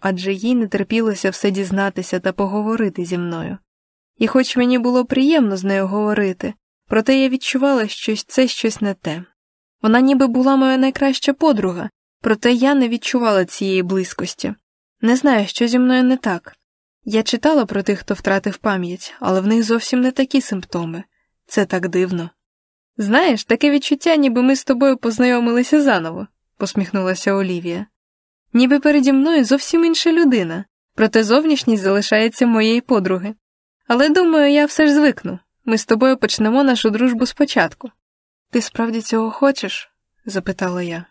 адже їй не терпілося все дізнатися та поговорити зі мною. І хоч мені було приємно з нею говорити, проте я відчувала, що це щось не те. Вона ніби була моя найкраща подруга, проте я не відчувала цієї близькості. Не знаю, що зі мною не так. Я читала про тих, хто втратив пам'ять, але в них зовсім не такі симптоми. Це так дивно. Знаєш, таке відчуття, ніби ми з тобою познайомилися заново, посміхнулася Олівія. Ніби переді мною зовсім інша людина, проте зовнішність залишається моєї подруги. Але думаю, я все ж звикну. Ми з тобою почнемо нашу дружбу спочатку. Ти справді цього хочеш? запитала я.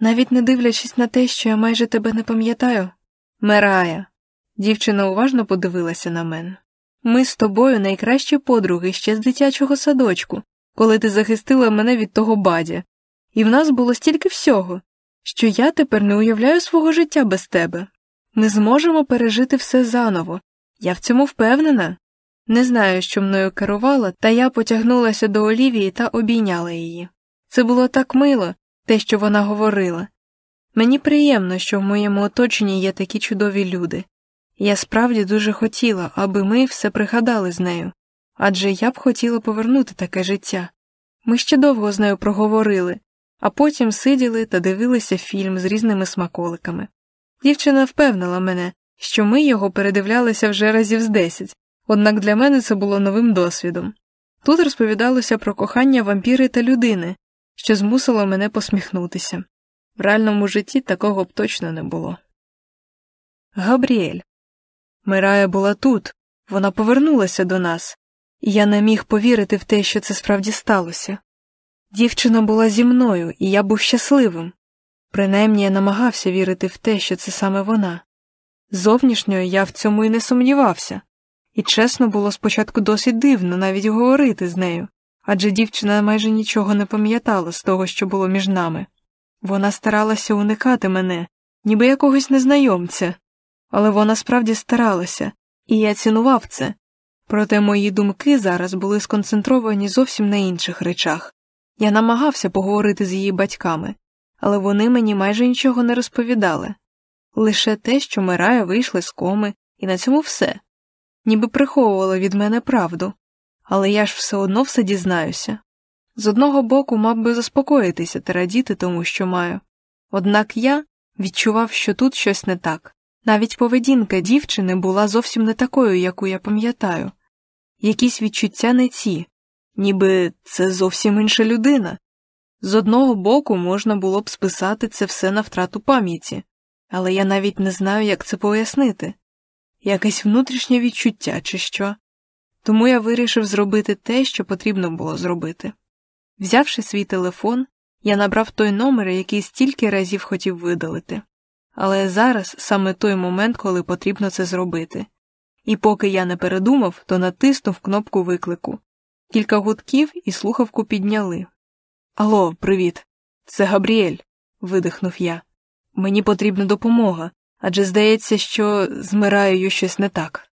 Навіть не дивлячись на те, що я майже тебе не пам'ятаю. Мерая. Дівчина уважно подивилася на мене. Ми з тобою найкращі подруги ще з дитячого садочку, коли ти захистила мене від того бадя, і в нас було стільки всього, що я тепер не уявляю свого життя без тебе. Ми зможемо пережити все заново. Я в цьому впевнена. Не знаю, що мною керувала, та я потягнулася до Олівії та обійняла її. Це було так мило, те, що вона говорила. Мені приємно, що в моєму оточенні є такі чудові люди. Я справді дуже хотіла, аби ми все пригадали з нею, адже я б хотіла повернути таке життя. Ми ще довго з нею проговорили, а потім сиділи та дивилися фільм з різними смаколиками. Дівчина впевнила мене, що ми його передивлялися вже разів з десять, однак для мене це було новим досвідом. Тут розповідалося про кохання вампіри та людини, що змусило мене посміхнутися. В реальному житті такого б точно не було. Габріель. Мирая була тут, вона повернулася до нас, і я не міг повірити в те, що це справді сталося. Дівчина була зі мною, і я був щасливим. Принаймні я намагався вірити в те, що це саме вона. Зовнішньо я в цьому і не сумнівався, і чесно було спочатку досить дивно навіть говорити з нею, адже дівчина майже нічого не пам'ятала з того, що було між нами. Вона старалася уникати мене, ніби якогось незнайомця, але вона справді старалася, і я цінував це. Проте мої думки зараз були сконцентровані зовсім на інших речах. Я намагався поговорити з її батьками, але вони мені майже нічого не розповідали лише те, що Мирая вийшли з коми, і на цьому все, ніби приховувала від мене правду, але я ж все одно все дізнаюся. З одного боку, мав би заспокоїтися та радіти тому, що маю. Однак я відчував, що тут щось не так. Навіть поведінка дівчини була зовсім не такою, яку я пам'ятаю, якісь відчуття не ці, ніби це зовсім інша людина. З одного боку можна було б списати це все на втрату пам'яті, але я навіть не знаю, як це пояснити якесь внутрішнє відчуття, чи що. Тому я вирішив зробити те, що потрібно було зробити. Взявши свій телефон, я набрав той номер, який стільки разів хотів видалити. Але зараз саме той момент, коли потрібно це зробити. І поки я не передумав, то натиснув кнопку виклику. Кілька гудків і слухавку підняли. Алло, привіт, це Габріель, видихнув я. Мені потрібна допомога, адже здається, що з щось не так.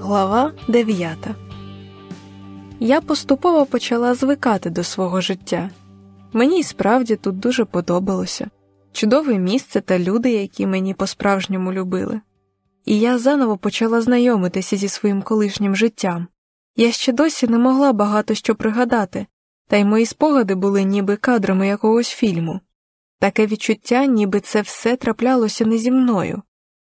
Глава дев'ята Я поступово почала звикати до свого життя. Мені й справді тут дуже подобалося чудове місце та люди, які мені по-справжньому любили. І я заново почала знайомитися зі своїм колишнім життям. Я ще досі не могла багато що пригадати, та й мої спогади були ніби кадрами якогось фільму. Таке відчуття, ніби це все траплялося не зі мною.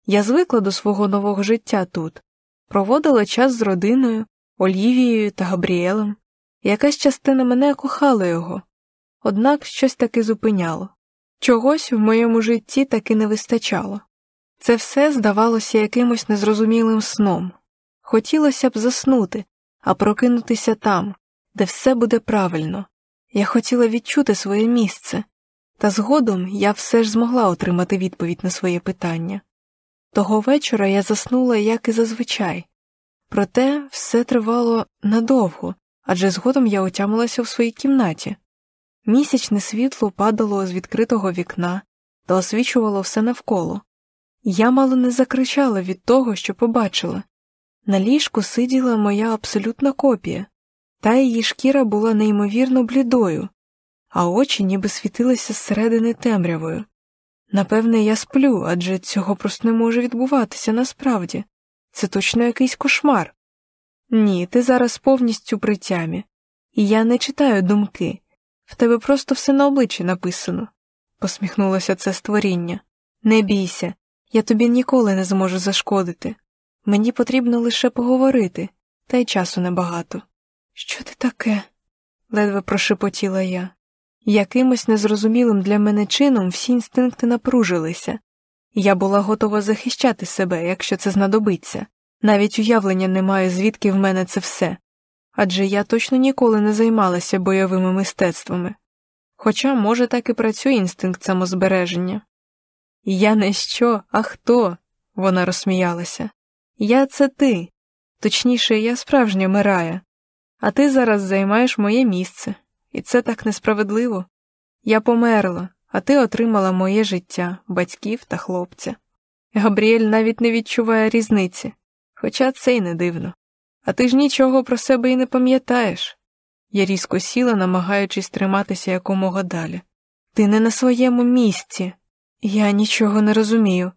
Я звикла до свого нового життя тут, проводила час з родиною, Олівією та Габріелем. Якась частина мене кохала його, однак щось таки зупиняло. Чогось в моєму житті таки не вистачало. Це все здавалося якимось незрозумілим сном. Хотілося б заснути, а прокинутися там, де все буде правильно. Я хотіла відчути своє місце, та згодом я все ж змогла отримати відповідь на своє питання. Того вечора я заснула, як і зазвичай, проте все тривало надовго, адже згодом я отямилася в своїй кімнаті. Місячне світло падало з відкритого вікна та освічувало все навколо. Я мало не закричала від того, що побачила. На ліжку сиділа моя абсолютна копія, та її шкіра була неймовірно блідою, а очі ніби світилися зсередини темрявою. Напевне, я сплю, адже цього просто не може відбуватися насправді. Це точно якийсь кошмар. Ні, ти зараз повністю при тямі. і я не читаю думки. В тебе просто все на обличчі написано, посміхнулося це створіння. Не бійся, я тобі ніколи не зможу зашкодити. Мені потрібно лише поговорити, та й часу небагато. Що ти таке? ледве прошепотіла я. Якимось незрозумілим для мене чином всі інстинкти напружилися, я була готова захищати себе, якщо це знадобиться, навіть уявлення не маю, звідки в мене це все, адже я точно ніколи не займалася бойовими мистецтвами. Хоча, може, так і працює інстинкт самозбереження. Я не що, а хто? вона розсміялася. Я це ти, точніше, я справжня Мирая, а ти зараз займаєш моє місце, і це так несправедливо. Я померла, а ти отримала моє життя, батьків та хлопця. Габріель навіть не відчуває різниці, хоча це й не дивно. А ти ж нічого про себе і не пам'ятаєш. Я різко сіла, намагаючись триматися якомога далі. Ти не на своєму місці. Я нічого не розумію,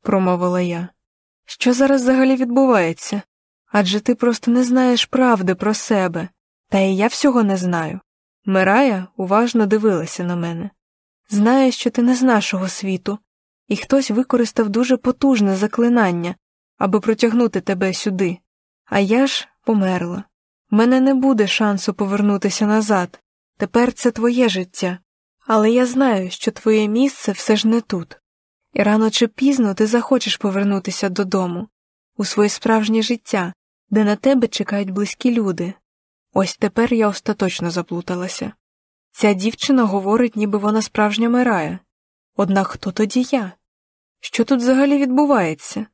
промовила я. Що зараз взагалі відбувається? Адже ти просто не знаєш правди про себе, та і я всього не знаю. Мирая уважно дивилася на мене. Знаю, що ти не з нашого світу, і хтось використав дуже потужне заклинання, аби протягнути тебе сюди, а я ж померла. В мене не буде шансу повернутися назад. Тепер це твоє життя, але я знаю, що твоє місце все ж не тут. І рано чи пізно ти захочеш повернутися додому, у своє справжнє життя, де на тебе чекають близькі люди. Ось тепер я остаточно заплуталася. Ця дівчина говорить, ніби вона справжня Мирая. Однак хто тоді я? Що тут взагалі відбувається?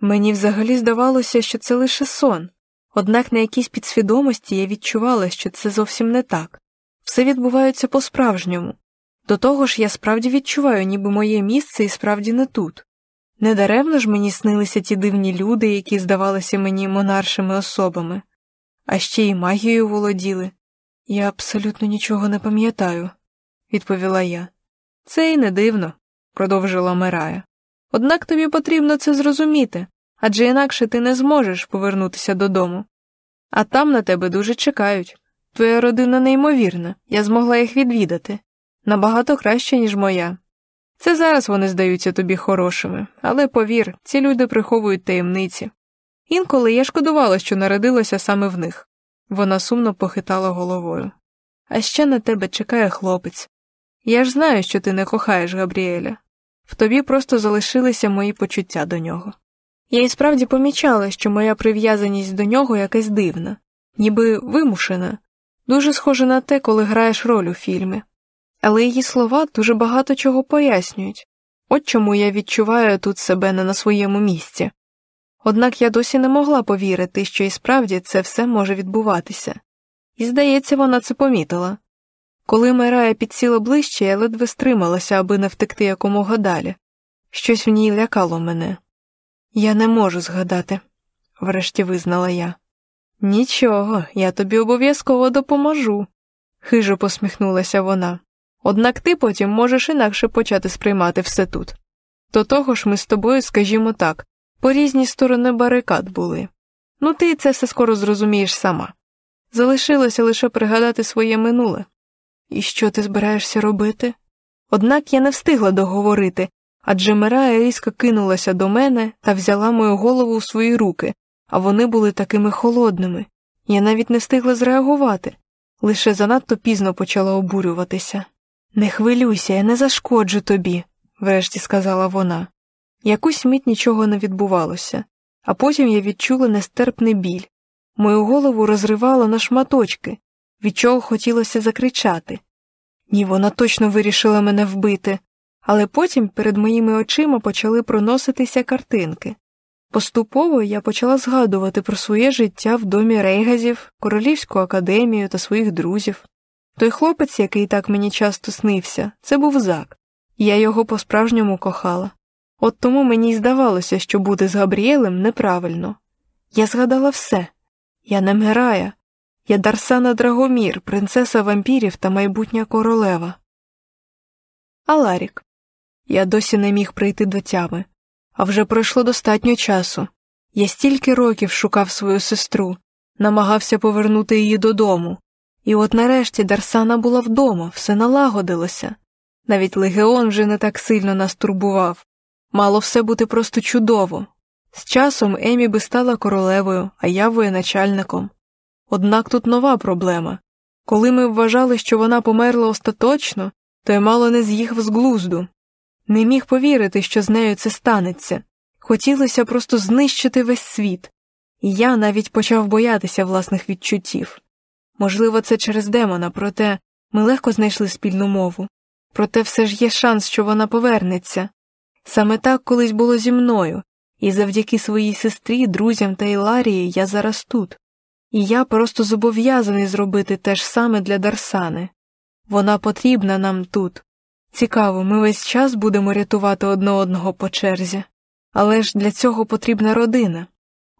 Мені взагалі здавалося, що це лише сон, однак на якійсь підсвідомості я відчувала, що це зовсім не так. Все відбувається по-справжньому. До того ж, я справді відчуваю, ніби моє місце і справді не тут. Недаремно ж мені снилися ті дивні люди, які здавалися мені монаршими особами, а ще й магією володіли. Я абсолютно нічого не пам'ятаю, відповіла я. Це й не дивно, продовжила Мирая. Однак тобі потрібно це зрозуміти, адже інакше ти не зможеш повернутися додому. А там на тебе дуже чекають. Твоя родина неймовірна, я змогла їх відвідати набагато краще, ніж моя. Це зараз вони здаються тобі хорошими, але повір, ці люди приховують таємниці. Інколи я шкодувала, що народилася саме в них. Вона сумно похитала головою. А ще на тебе чекає хлопець. Я ж знаю, що ти не кохаєш Габріеля. В тобі просто залишилися мої почуття до нього. Я і справді помічала, що моя прив'язаність до нього якась дивна, ніби вимушена, дуже схожа на те, коли граєш роль у фільмі. Але її слова дуже багато чого пояснюють от чому я відчуваю тут себе не на своєму місці. Однак я досі не могла повірити, що і справді це все може відбуватися, і, здається, вона це помітила. Коли Мирая підсіла ближче, я ледве стрималася, аби не втекти якомога далі. Щось в ній лякало мене. Я не можу згадати, врешті визнала я. Нічого, я тобі обов'язково допоможу, хижо посміхнулася вона. Однак ти потім можеш інакше почати сприймати все тут. До того ж ми з тобою, скажімо так, по різні сторони барикад були. Ну ти це все скоро зрозумієш сама. Залишилося лише пригадати своє минуле. І що ти збираєшся робити? Однак я не встигла договорити, адже Мирая різко кинулася до мене та взяла мою голову у свої руки, а вони були такими холодними. Я навіть не встигла зреагувати, лише занадто пізно почала обурюватися. Не хвилюйся, я не зашкоджу тобі, врешті сказала вона. Якусь мить нічого не відбувалося, а потім я відчула нестерпний біль. Мою голову розривало на шматочки, від чого хотілося закричати. Ні, вона точно вирішила мене вбити, але потім перед моїми очима почали проноситися картинки. Поступово я почала згадувати про своє життя в домі рейгазів, королівську академію та своїх друзів. Той хлопець, який так мені часто снився, це був зак, я його по-справжньому кохала. От тому мені й здавалося, що бути з Габріелем неправильно. Я згадала все я не Мирая, Я Дарсана Драгомір, принцеса вампірів та майбутня королева. Аларік. Я досі не міг прийти до тями, а вже пройшло достатньо часу. Я стільки років шукав свою сестру, намагався повернути її додому, і от нарешті Дарсана була вдома, все налагодилося. Навіть легіон вже не так сильно нас турбував. Мало все бути просто чудово. З часом Емі би стала королевою, а я воєначальником. Однак тут нова проблема. Коли ми вважали, що вона померла остаточно, то я мало не з'їхав з глузду. Не міг повірити, що з нею це станеться. Хотілося просто знищити весь світ, і я навіть почав боятися власних відчуттів. Можливо, це через демона, проте ми легко знайшли спільну мову. Проте все ж є шанс, що вона повернеться. Саме так колись було зі мною, і завдяки своїй сестрі, друзям та Іларії я зараз тут. І я просто зобов'язаний зробити те ж саме для Дарсани. Вона потрібна нам тут. Цікаво, ми весь час будемо рятувати одне одного по черзі, але ж для цього потрібна родина.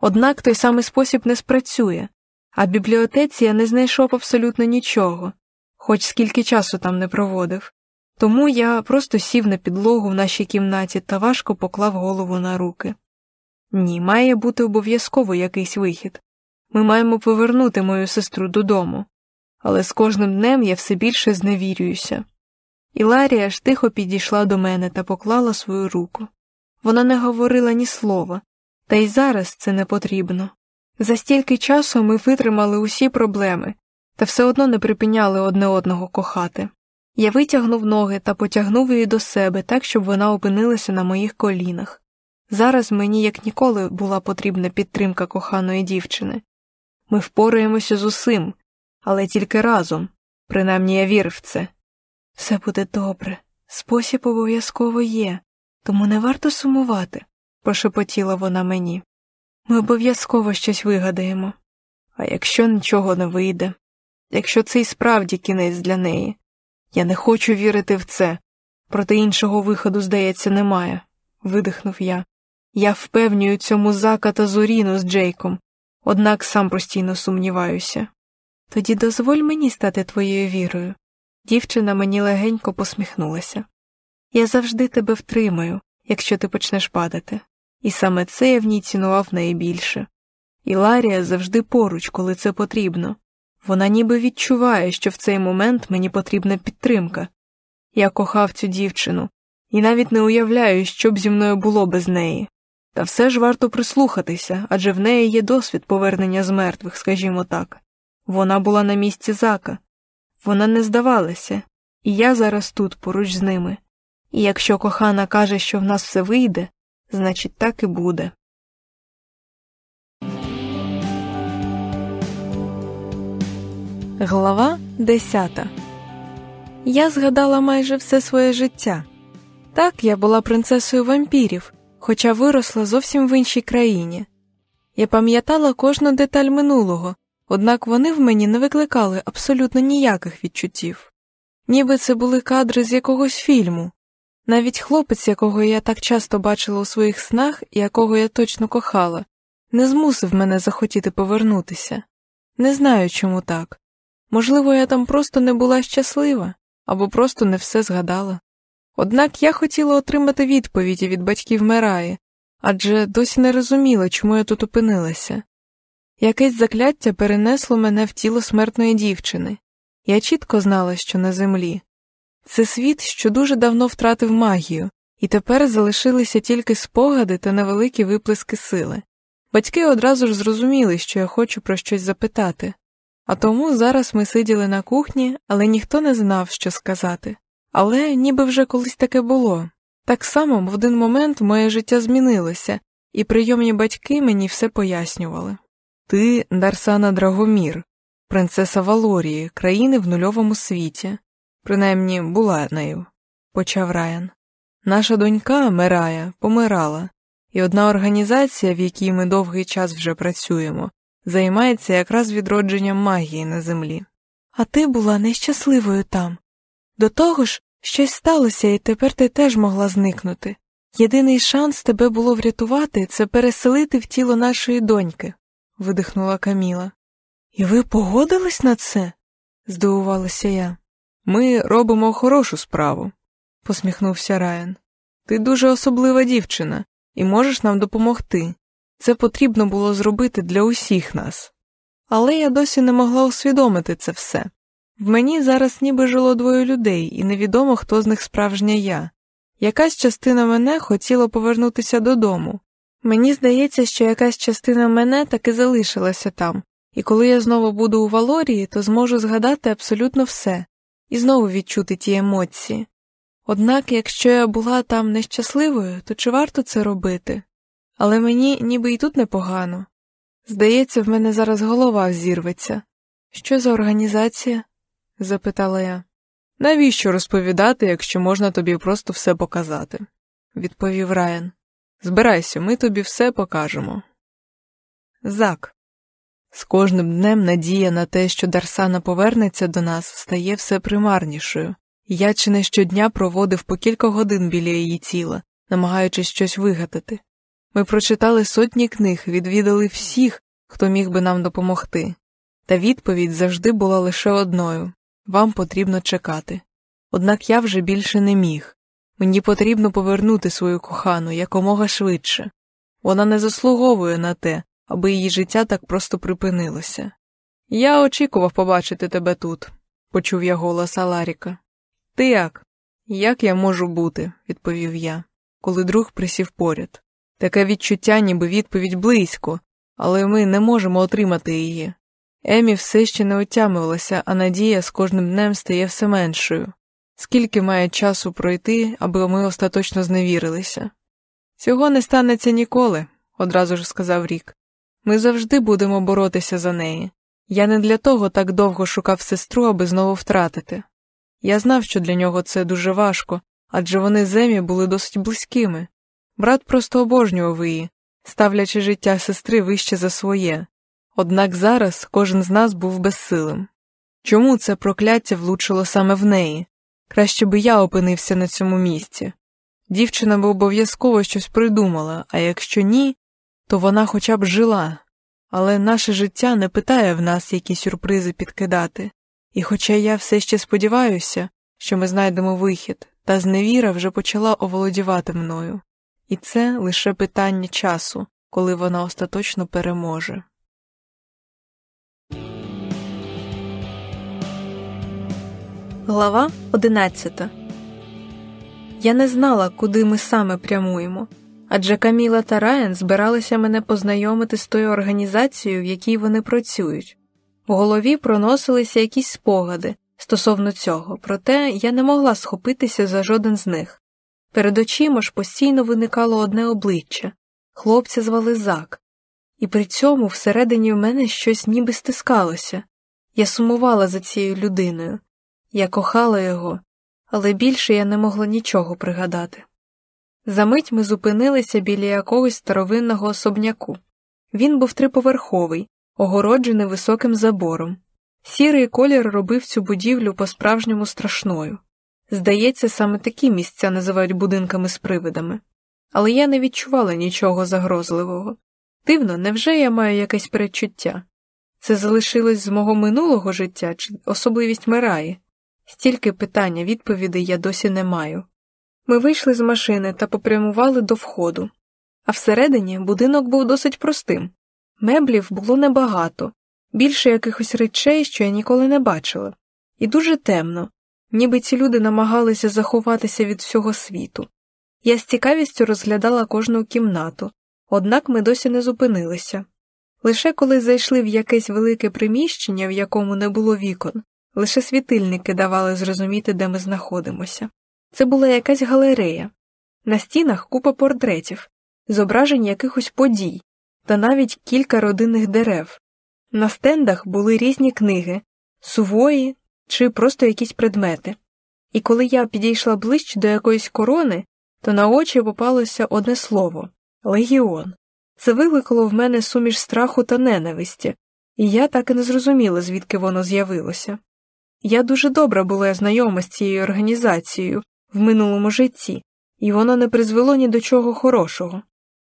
Однак той самий спосіб не спрацює, а в бібліотеці я не знайшов абсолютно нічого, хоч скільки часу там не проводив. Тому я просто сів на підлогу в нашій кімнаті та важко поклав голову на руки. Ні, має бути обов'язково якийсь вихід. Ми маємо повернути мою сестру додому, але з кожним днем я все більше зневірююся. Іларія ж тихо підійшла до мене та поклала свою руку. Вона не говорила ні слова, та й зараз це не потрібно. За стільки часу ми витримали усі проблеми та все одно не припиняли одне одного кохати. Я витягнув ноги та потягнув її до себе так, щоб вона опинилася на моїх колінах. Зараз мені як ніколи була потрібна підтримка коханої дівчини. Ми впораємося з усім, але тільки разом, принаймні я вірив в це. Все буде добре, спосіб обов'язково є, тому не варто сумувати, прошепотіла вона мені. Ми обов'язково щось вигадаємо. А якщо нічого не вийде, якщо це і справді кінець для неї, я не хочу вірити в це, проте іншого виходу, здається, немає, видихнув я. Я впевнюю цьому зака та зоріну з Джейком, однак сам постійно сумніваюся. Тоді дозволь мені стати твоєю вірою. Дівчина мені легенько посміхнулася. Я завжди тебе втримаю, якщо ти почнеш падати, і саме це я в ній цінував найбільше. І Ларія завжди поруч, коли це потрібно. Вона ніби відчуває, що в цей момент мені потрібна підтримка. Я кохав цю дівчину і навіть не уявляю, що б зі мною було без неї. Та все ж варто прислухатися адже в неї є досвід повернення з мертвих, скажімо так. Вона була на місці зака, вона не здавалася, і я зараз тут поруч з ними. І якщо кохана каже, що в нас все вийде, значить, так і буде. Глава десята Я згадала майже все своє життя. Так, я була принцесою вампірів, хоча виросла зовсім в іншій країні. Я пам'ятала кожну деталь минулого, однак вони в мені не викликали абсолютно ніяких відчуттів. Ніби це були кадри з якогось фільму. Навіть хлопець, якого я так часто бачила у своїх снах і якого я точно кохала, не змусив мене захотіти повернутися. Не знаю, чому так. Можливо, я там просто не була щаслива або просто не все згадала. Однак я хотіла отримати відповіді від батьків Мераї, адже досі не розуміла, чому я тут опинилася. Якесь закляття перенесло мене в тіло смертної дівчини. Я чітко знала, що на землі. Це світ, що дуже давно втратив магію, і тепер залишилися тільки спогади та невеликі виплески сили. Батьки одразу ж зрозуміли, що я хочу про щось запитати, а тому зараз ми сиділи на кухні, але ніхто не знав, що сказати. Але ніби вже колись таке було. Так само в один момент моє життя змінилося, і прийомні батьки мені все пояснювали. Ти Дарсана Драгомір, принцеса Валорії, країни в нульовому світі, принаймні була нею, почав Райан. Наша донька Мерая помирала, і одна організація, в якій ми довгий час вже працюємо, займається якраз відродженням магії на землі. А ти була нещасливою там. До того ж, щось сталося, і тепер ти теж могла зникнути. Єдиний шанс тебе було врятувати це переселити в тіло нашої доньки видихнула Каміла. І ви погодились на це? здивувалася я. Ми робимо хорошу справу, посміхнувся Райан. Ти дуже особлива дівчина і можеш нам допомогти. Це потрібно було зробити для усіх нас. Але я досі не могла усвідомити це все. В мені зараз ніби жило двоє людей, і невідомо, хто з них справжня я. Якась частина мене хотіла повернутися додому. Мені здається, що якась частина мене таки залишилася там, і коли я знову буду у Валорії, то зможу згадати абсолютно все і знову відчути ті емоції. Однак, якщо я була там нещасливою, то чи варто це робити? Але мені ніби і тут непогано. Здається, в мене зараз голова зірветься. Що за організація? запитала я. Навіщо розповідати, якщо можна тобі просто все показати? відповів Райан. Збирайся, ми тобі все покажемо. Зак. З кожним днем надія на те, що Дарсана повернеться до нас, стає все примарнішою. Я чи не щодня проводив по кілька годин біля її тіла, намагаючись щось вигадати. Ми прочитали сотні книг, відвідали всіх, хто міг би нам допомогти, та відповідь завжди була лише одною вам потрібно чекати. Однак я вже більше не міг. Мені потрібно повернути свою кохану якомога швидше. Вона не заслуговує на те, аби її життя так просто припинилося. Я очікував побачити тебе тут, почув я голос Аларіка. Ти як? Як я можу бути? відповів я, коли друг присів поряд. Таке відчуття, ніби відповідь близько, але ми не можемо отримати її. Емі все ще не отямилася, а надія з кожним днем стає все меншою. Скільки має часу пройти, аби ми остаточно зневірилися? Цього не станеться ніколи, одразу ж сказав Рік. Ми завжди будемо боротися за неї. Я не для того так довго шукав сестру, аби знову втратити. Я знав, що для нього це дуже важко, адже вони з Емі були досить близькими. Брат просто обожнював її, ставлячи життя сестри вище за своє. Однак зараз кожен з нас був безсилим. Чому це прокляття влучило саме в неї? Краще би я опинився на цьому місці. Дівчина би обов'язково щось придумала, а якщо ні, то вона хоча б жила. Але наше життя не питає в нас, які сюрпризи підкидати, і хоча я все ще сподіваюся, що ми знайдемо вихід, та зневіра вже почала оволодівати мною, і це лише питання часу, коли вона остаточно переможе. Глава 11 Я не знала, куди ми саме прямуємо, адже Каміла та Райан збиралися мене познайомити з тою організацією, в якій вони працюють. В голові проносилися якісь спогади стосовно цього, проте я не могла схопитися за жоден з них. Перед очима ж постійно виникало одне обличчя хлопця звали Зак, і при цьому всередині в мене щось ніби стискалося. Я сумувала за цією людиною. Я кохала його, але більше я не могла нічого пригадати. Замить ми зупинилися біля якогось старовинного особняку. Він був триповерховий, огороджений високим забором. Сірий колір робив цю будівлю по-справжньому страшною. Здається, саме такі місця називають будинками з привидами. Але я не відчувала нічого загрозливого. Дивно, невже я маю якесь передчуття? Це залишилось з мого минулого життя чи особливість Мираї? Стільки питання відповідей я досі не маю. Ми вийшли з машини та попрямували до входу, а всередині будинок був досить простим. Меблів було небагато, більше якихось речей, що я ніколи не бачила, і дуже темно, ніби ці люди намагалися заховатися від всього світу. Я з цікавістю розглядала кожну кімнату, однак ми досі не зупинилися. Лише коли зайшли в якесь велике приміщення, в якому не було вікон, Лише світильники давали зрозуміти, де ми знаходимося. Це була якась галерея, на стінах купа портретів, зображень якихось подій та навіть кілька родинних дерев. На стендах були різні книги, сувої чи просто якісь предмети. І коли я підійшла ближче до якоїсь корони, то на очі попалося одне слово легіон. Це викликало в мене суміш страху та ненависті, і я так і не зрозуміла, звідки воно з'явилося. Я дуже добре була знайома з цією організацією в минулому житті, і воно не призвело ні до чого хорошого.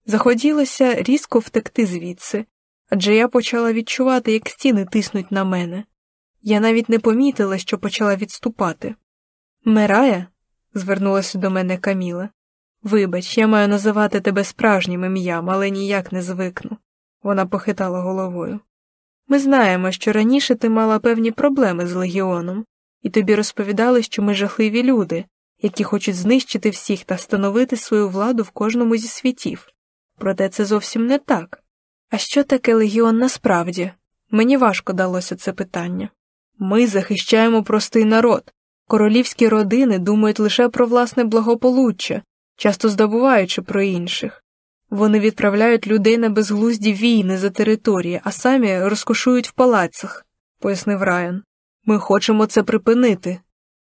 Захотілося різко втекти звідси, адже я почала відчувати, як стіни тиснуть на мене. Я навіть не помітила, що почала відступати. Мерая? звернулася до мене Каміла. Вибач, я маю називати тебе справжнім ім'ям, але ніяк не звикну. Вона похитала головою. Ми знаємо, що раніше ти мала певні проблеми з легіоном, і тобі розповідали, що ми жахливі люди, які хочуть знищити всіх та встановити свою владу в кожному зі світів. Проте це зовсім не так. А що таке легіон насправді? Мені важко далося це питання. Ми захищаємо простий народ. Королівські родини думають лише про власне благополуччя, часто здобуваючи про інших. Вони відправляють людей на безглузді війни за території, а самі розкошують в палацах, пояснив Райан. Ми хочемо це припинити.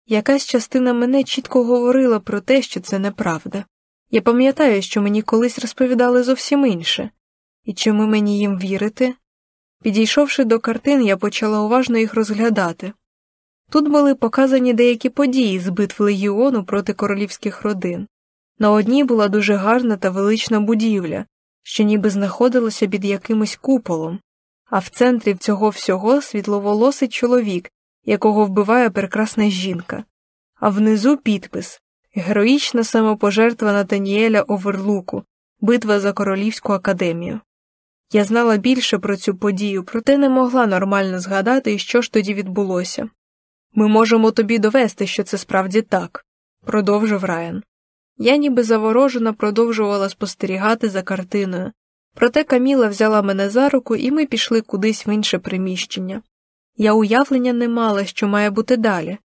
Якась частина мене чітко говорила про те, що це неправда. Я пам'ятаю, що мені колись розповідали зовсім інше, і чому мені їм вірити? Підійшовши до картин, я почала уважно їх розглядати. Тут були показані деякі події з битв легіону проти королівських родин. На одній була дуже гарна та велична будівля, що ніби знаходилася під якимось куполом, а в центрі цього всього світловолосий чоловік, якого вбиває прекрасна жінка, а внизу підпис Героїчна самопожертва Натаніеля Оверлуку, битва за Королівську академію. Я знала більше про цю подію, проте не могла нормально згадати, що ж тоді відбулося. Ми можемо тобі довести, що це справді так, продовжив Райан. Я ніби заворожена продовжувала спостерігати за картиною, проте Каміла взяла мене за руку, і ми пішли кудись в інше приміщення. Я уявлення не мала, що має бути далі.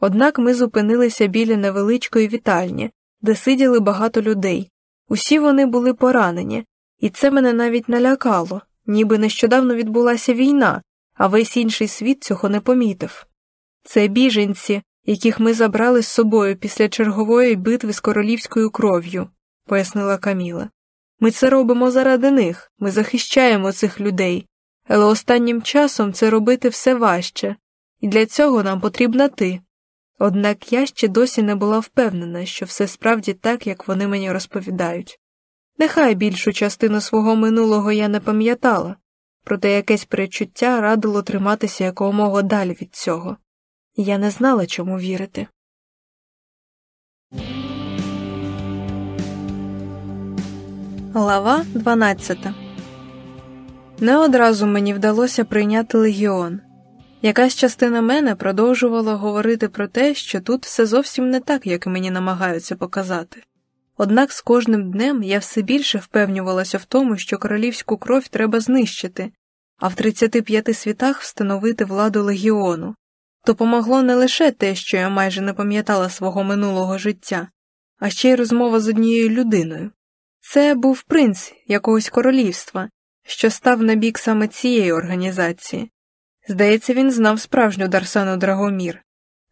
Однак ми зупинилися біля невеличкої вітальні, де сиділи багато людей. Усі вони були поранені, і це мене навіть налякало, ніби нещодавно відбулася війна, а весь інший світ цього не помітив. Це біженці, яких ми забрали з собою після чергової битви з королівською кров'ю, пояснила Каміла. Ми це робимо заради них, ми захищаємо цих людей, але останнім часом це робити все важче, і для цього нам потрібна ти. Однак я ще досі не була впевнена, що все справді так, як вони мені розповідають. Нехай більшу частину свого минулого я не пам'ятала, проте якесь перечуття радило триматися якомога далі від цього, я не знала, чому вірити. Глава 12 Не одразу мені вдалося прийняти легіон. Якась частина мене продовжувала говорити про те, що тут все зовсім не так, як мені намагаються показати. Однак з кожним днем я все більше впевнювалася в тому, що королівську кров треба знищити, а в 35 світах встановити владу легіону. Допомогло не лише те, що я майже не пам'ятала свого минулого життя, а ще й розмова з однією людиною. Це був принц якогось королівства, що став на бік саме цієї організації. Здається, він знав справжню Дарсану Драгомір.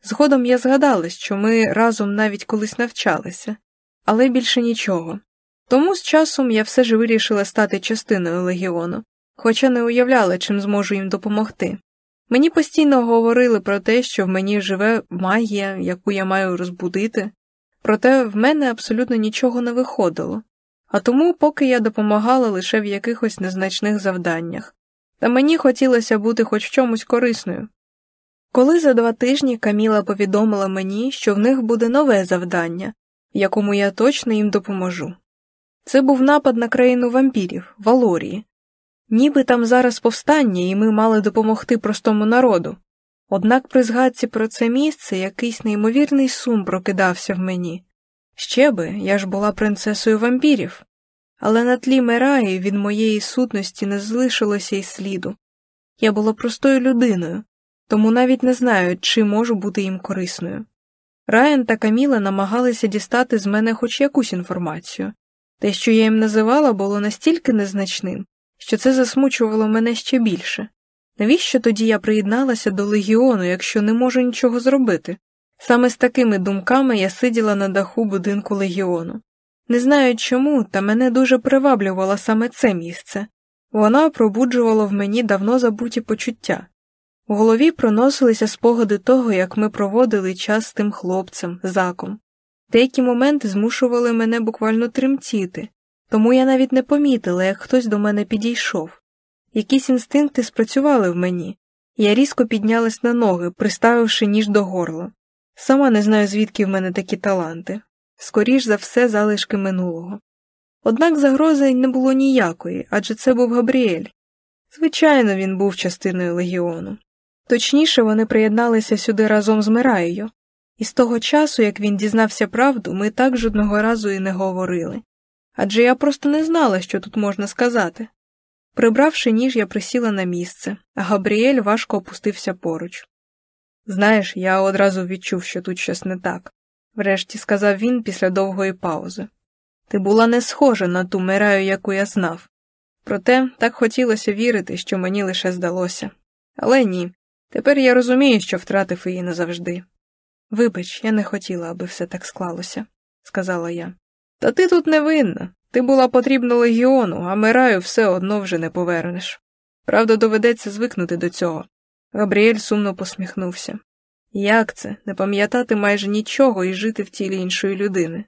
Згодом я згадала, що ми разом навіть колись навчалися, але більше нічого. Тому з часом я все ж вирішила стати частиною легіону, хоча не уявляла, чим зможу їм допомогти. Мені постійно говорили про те, що в мені живе магія, яку я маю розбудити, проте в мене абсолютно нічого не виходило, а тому поки я допомагала лише в якихось незначних завданнях та мені хотілося бути хоч в чомусь корисною. Коли за два тижні Каміла повідомила мені, що в них буде нове завдання, в якому я точно їм допоможу. Це був напад на країну вампірів, Валорії. Ніби там зараз повстання, і ми мали допомогти простому народу. Однак при згадці про це місце якийсь неймовірний сум прокидався в мені. Ще би я ж була принцесою вампірів але на тлі Мераї від моєї сутності не залишилося й сліду. Я була простою людиною, тому навіть не знаю, чи можу бути їм корисною. Райан та Каміла намагалися дістати з мене хоч якусь інформацію. Те, що я їм називала, було настільки незначним, що це засмучувало мене ще більше. Навіщо тоді я приєдналася до легіону, якщо не можу нічого зробити? Саме з такими думками я сиділа на даху будинку легіону. Не знаю чому, та мене дуже приваблювало саме це місце. Вона пробуджувала в мені давно забуті почуття. У голові проносилися спогади того, як ми проводили час з тим хлопцем, заком. Деякі моменти змушували мене буквально тремтіти, тому я навіть не помітила, як хтось до мене підійшов. Якісь інстинкти спрацювали в мені, я різко піднялась на ноги, приставивши ніж до горла. Сама не знаю, звідки в мене такі таланти, скоріш за все, залишки минулого. Однак загрози не було ніякої, адже це був Габріель. Звичайно, він був частиною легіону. Точніше, вони приєдналися сюди разом з Мираєю, і з того часу, як він дізнався правду, ми так жодного разу і не говорили. Адже я просто не знала, що тут можна сказати. Прибравши ніж, я присіла на місце, а Габріель важко опустився поруч. Знаєш, я одразу відчув, що тут щось не так, врешті сказав він після довгої паузи. Ти була не схожа на ту Мираю, яку я знав. Проте так хотілося вірити, що мені лише здалося. Але ні, тепер я розумію, що втратив її назавжди. Вибач, я не хотіла, аби все так склалося, сказала я. Та ти тут не винна. Ти була потрібна легіону, а Мираю все одно вже не повернеш. Правда, доведеться звикнути до цього. Габріель сумно посміхнувся. Як це не пам'ятати майже нічого і жити в тілі іншої людини?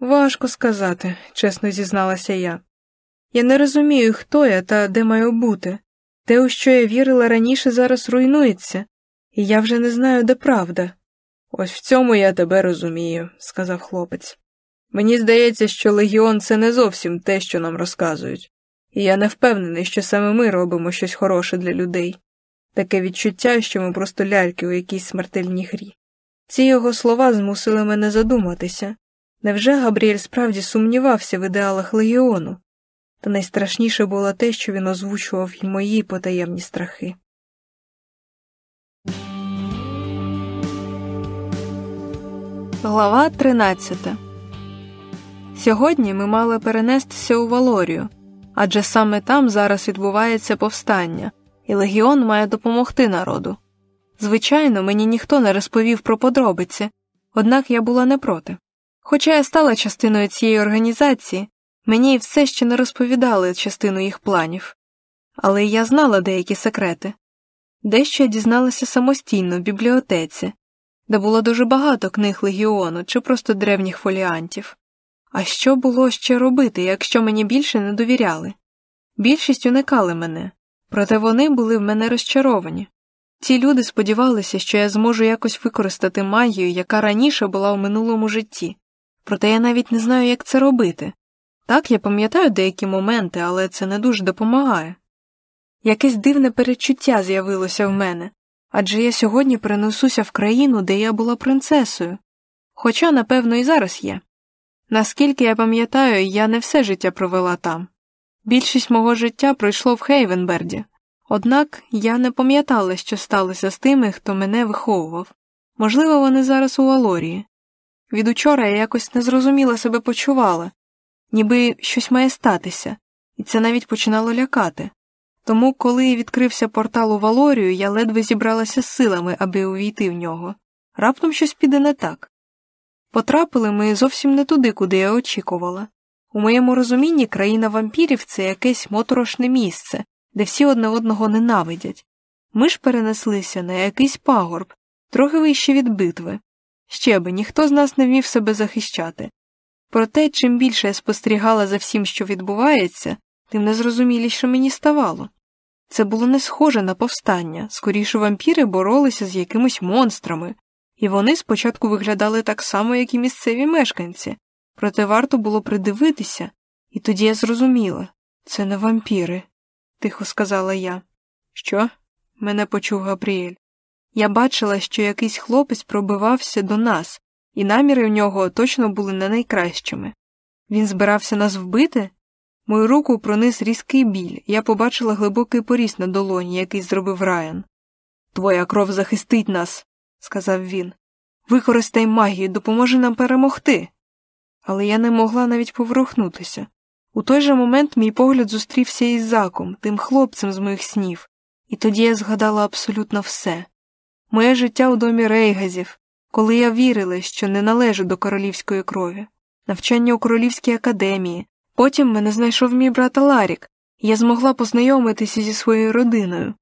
Важко сказати, чесно зізналася я. Я не розумію, хто я та де маю бути. Те, у що я вірила раніше, зараз руйнується, і я вже не знаю, де правда. Ось в цьому я тебе розумію, сказав хлопець. Мені здається, що легіон це не зовсім те, що нам розказують, і я не впевнений, що саме ми робимо щось хороше для людей. Таке відчуття, що ми просто ляльки у якійсь смертельній грі. Ці його слова змусили мене задуматися невже Габріель справді сумнівався в ідеалах легіону? Та найстрашніше було те, що він озвучував і мої потаємні страхи. Глава 13 Сьогодні ми мали перенестися у Валорію, адже саме там зараз відбувається повстання, і легіон має допомогти народу. Звичайно, мені ніхто не розповів про подробиці, однак я була не проти. Хоча я стала частиною цієї організації, мені все ще не розповідали частину їх планів, але я знала деякі секрети. Дещо я дізналася самостійно в бібліотеці, де було дуже багато книг легіону чи просто древніх фоліантів. А що було ще робити, якщо мені більше не довіряли? Більшість уникали мене, проте вони були в мене розчаровані. Ці люди сподівалися, що я зможу якось використати магію, яка раніше була в минулому житті, проте я навіть не знаю, як це робити. Так, я пам'ятаю деякі моменти, але це не дуже допомагає. Якесь дивне перечуття з'явилося в мене адже я сьогодні перенесуся в країну, де я була принцесою, хоча, напевно, і зараз є. Наскільки я пам'ятаю, я не все життя провела там. Більшість мого життя пройшло в Хейвенберді, однак я не пам'ятала, що сталося з тими, хто мене виховував. Можливо, вони зараз у Валорії. Від учора я якось незрозуміло себе почувала, ніби щось має статися, і це навіть починало лякати. Тому, коли відкрився портал у Валорію, я ледве зібралася з силами, аби увійти в нього. Раптом щось піде не так. Потрапили ми зовсім не туди, куди я очікувала. У моєму розумінні країна вампірів це якесь моторошне місце, де всі одне одного ненавидять. Ми ж перенеслися на якийсь пагорб, трохи вище від битви. Ще би ніхто з нас не вмів себе захищати. Проте, чим більше я спостерігала за всім, що відбувається, тим незрозуміліше мені ставало. Це було не схоже на повстання, скоріше вампіри боролися з якимись монстрами, і вони спочатку виглядали так само, як і місцеві мешканці, проте варто було придивитися, і тоді я зрозуміла це не вампіри, тихо сказала я. Що? мене почув Габріель. Я бачила, що якийсь хлопець пробивався до нас, і наміри в нього точно були не найкращими. Він збирався нас вбити? Мою руку прониз різкий біль, я побачила глибокий поріз на долоні, який зробив Райан. Твоя кров захистить нас, сказав він. Використай магію, допоможи нам перемогти. Але я не могла навіть поворухнутися. У той же момент мій погляд зустрівся із заком, тим хлопцем з моїх снів, і тоді я згадала абсолютно все моє життя у домі рейгазів, коли я вірила, що не належу до королівської крові, навчання у королівській академії. Потім мене знайшов мій брат Аларік, і я змогла познайомитися зі своєю родиною.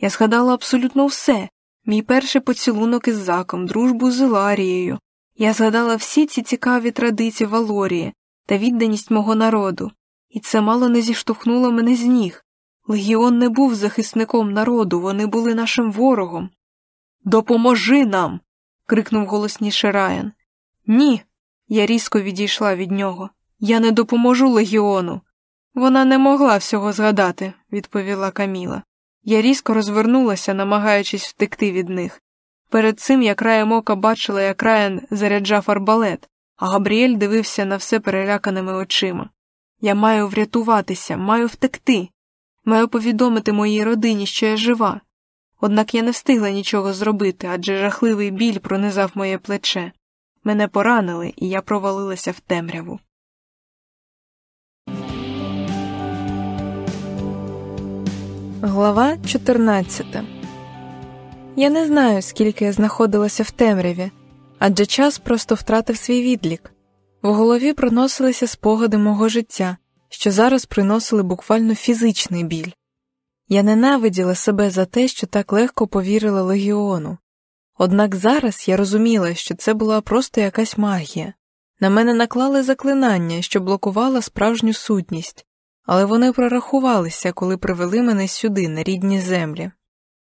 Я згадала абсолютно все мій перший поцілунок із заком, дружбу з Іларією. Я згадала всі ці цікаві традиції Валорії та відданість мого народу, і це мало не зіштовхнуло мене з ніг. Легіон не був захисником народу, вони були нашим ворогом. Допоможи нам. крикнув голосніше Райан. Ні. Я різко відійшла від нього. Я не допоможу легіону. Вона не могла всього згадати, відповіла Каміла. Я різко розвернулася, намагаючись втекти від них. Перед цим я краєм ока бачила, як Райан заряджав арбалет, а Габріель дивився на все переляканими очима. Я маю врятуватися, маю втекти, маю повідомити моїй родині, що я жива. Однак я не встигла нічого зробити, адже жахливий біль пронизав моє плече. Мене поранили, і я провалилася в темряву. Глава 14 Я не знаю, скільки я знаходилася в темряві, адже час просто втратив свій відлік. В голові проносилися спогади мого життя, що зараз приносили буквально фізичний біль. Я ненавиділа себе за те, що так легко повірила легіону. Однак зараз я розуміла, що це була просто якась магія. На мене наклали заклинання, що блокувало справжню сутність, але вони прорахувалися, коли привели мене сюди, на рідні землі.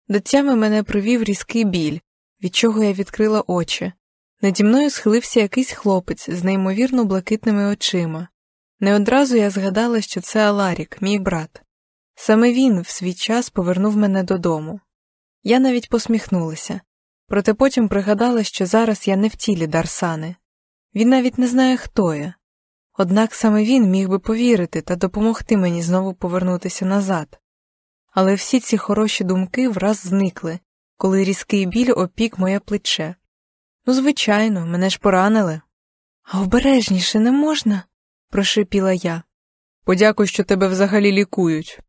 До тями мене привів різкий біль, від чого я відкрила очі. Наді мною схилився якийсь хлопець з неймовірно блакитними очима. Не одразу я згадала, що це Аларік, мій брат. Саме він в свій час повернув мене додому. Я навіть посміхнулася, проте потім пригадала, що зараз я не в тілі Дарсани. Він навіть не знає, хто я. Однак саме він міг би повірити та допомогти мені знову повернутися назад. Але всі ці хороші думки враз зникли, коли різкий біль опік моє плече. Ну, звичайно, мене ж поранили. А обережніше не можна, прошипіла я. Подякуй, що тебе взагалі лікують.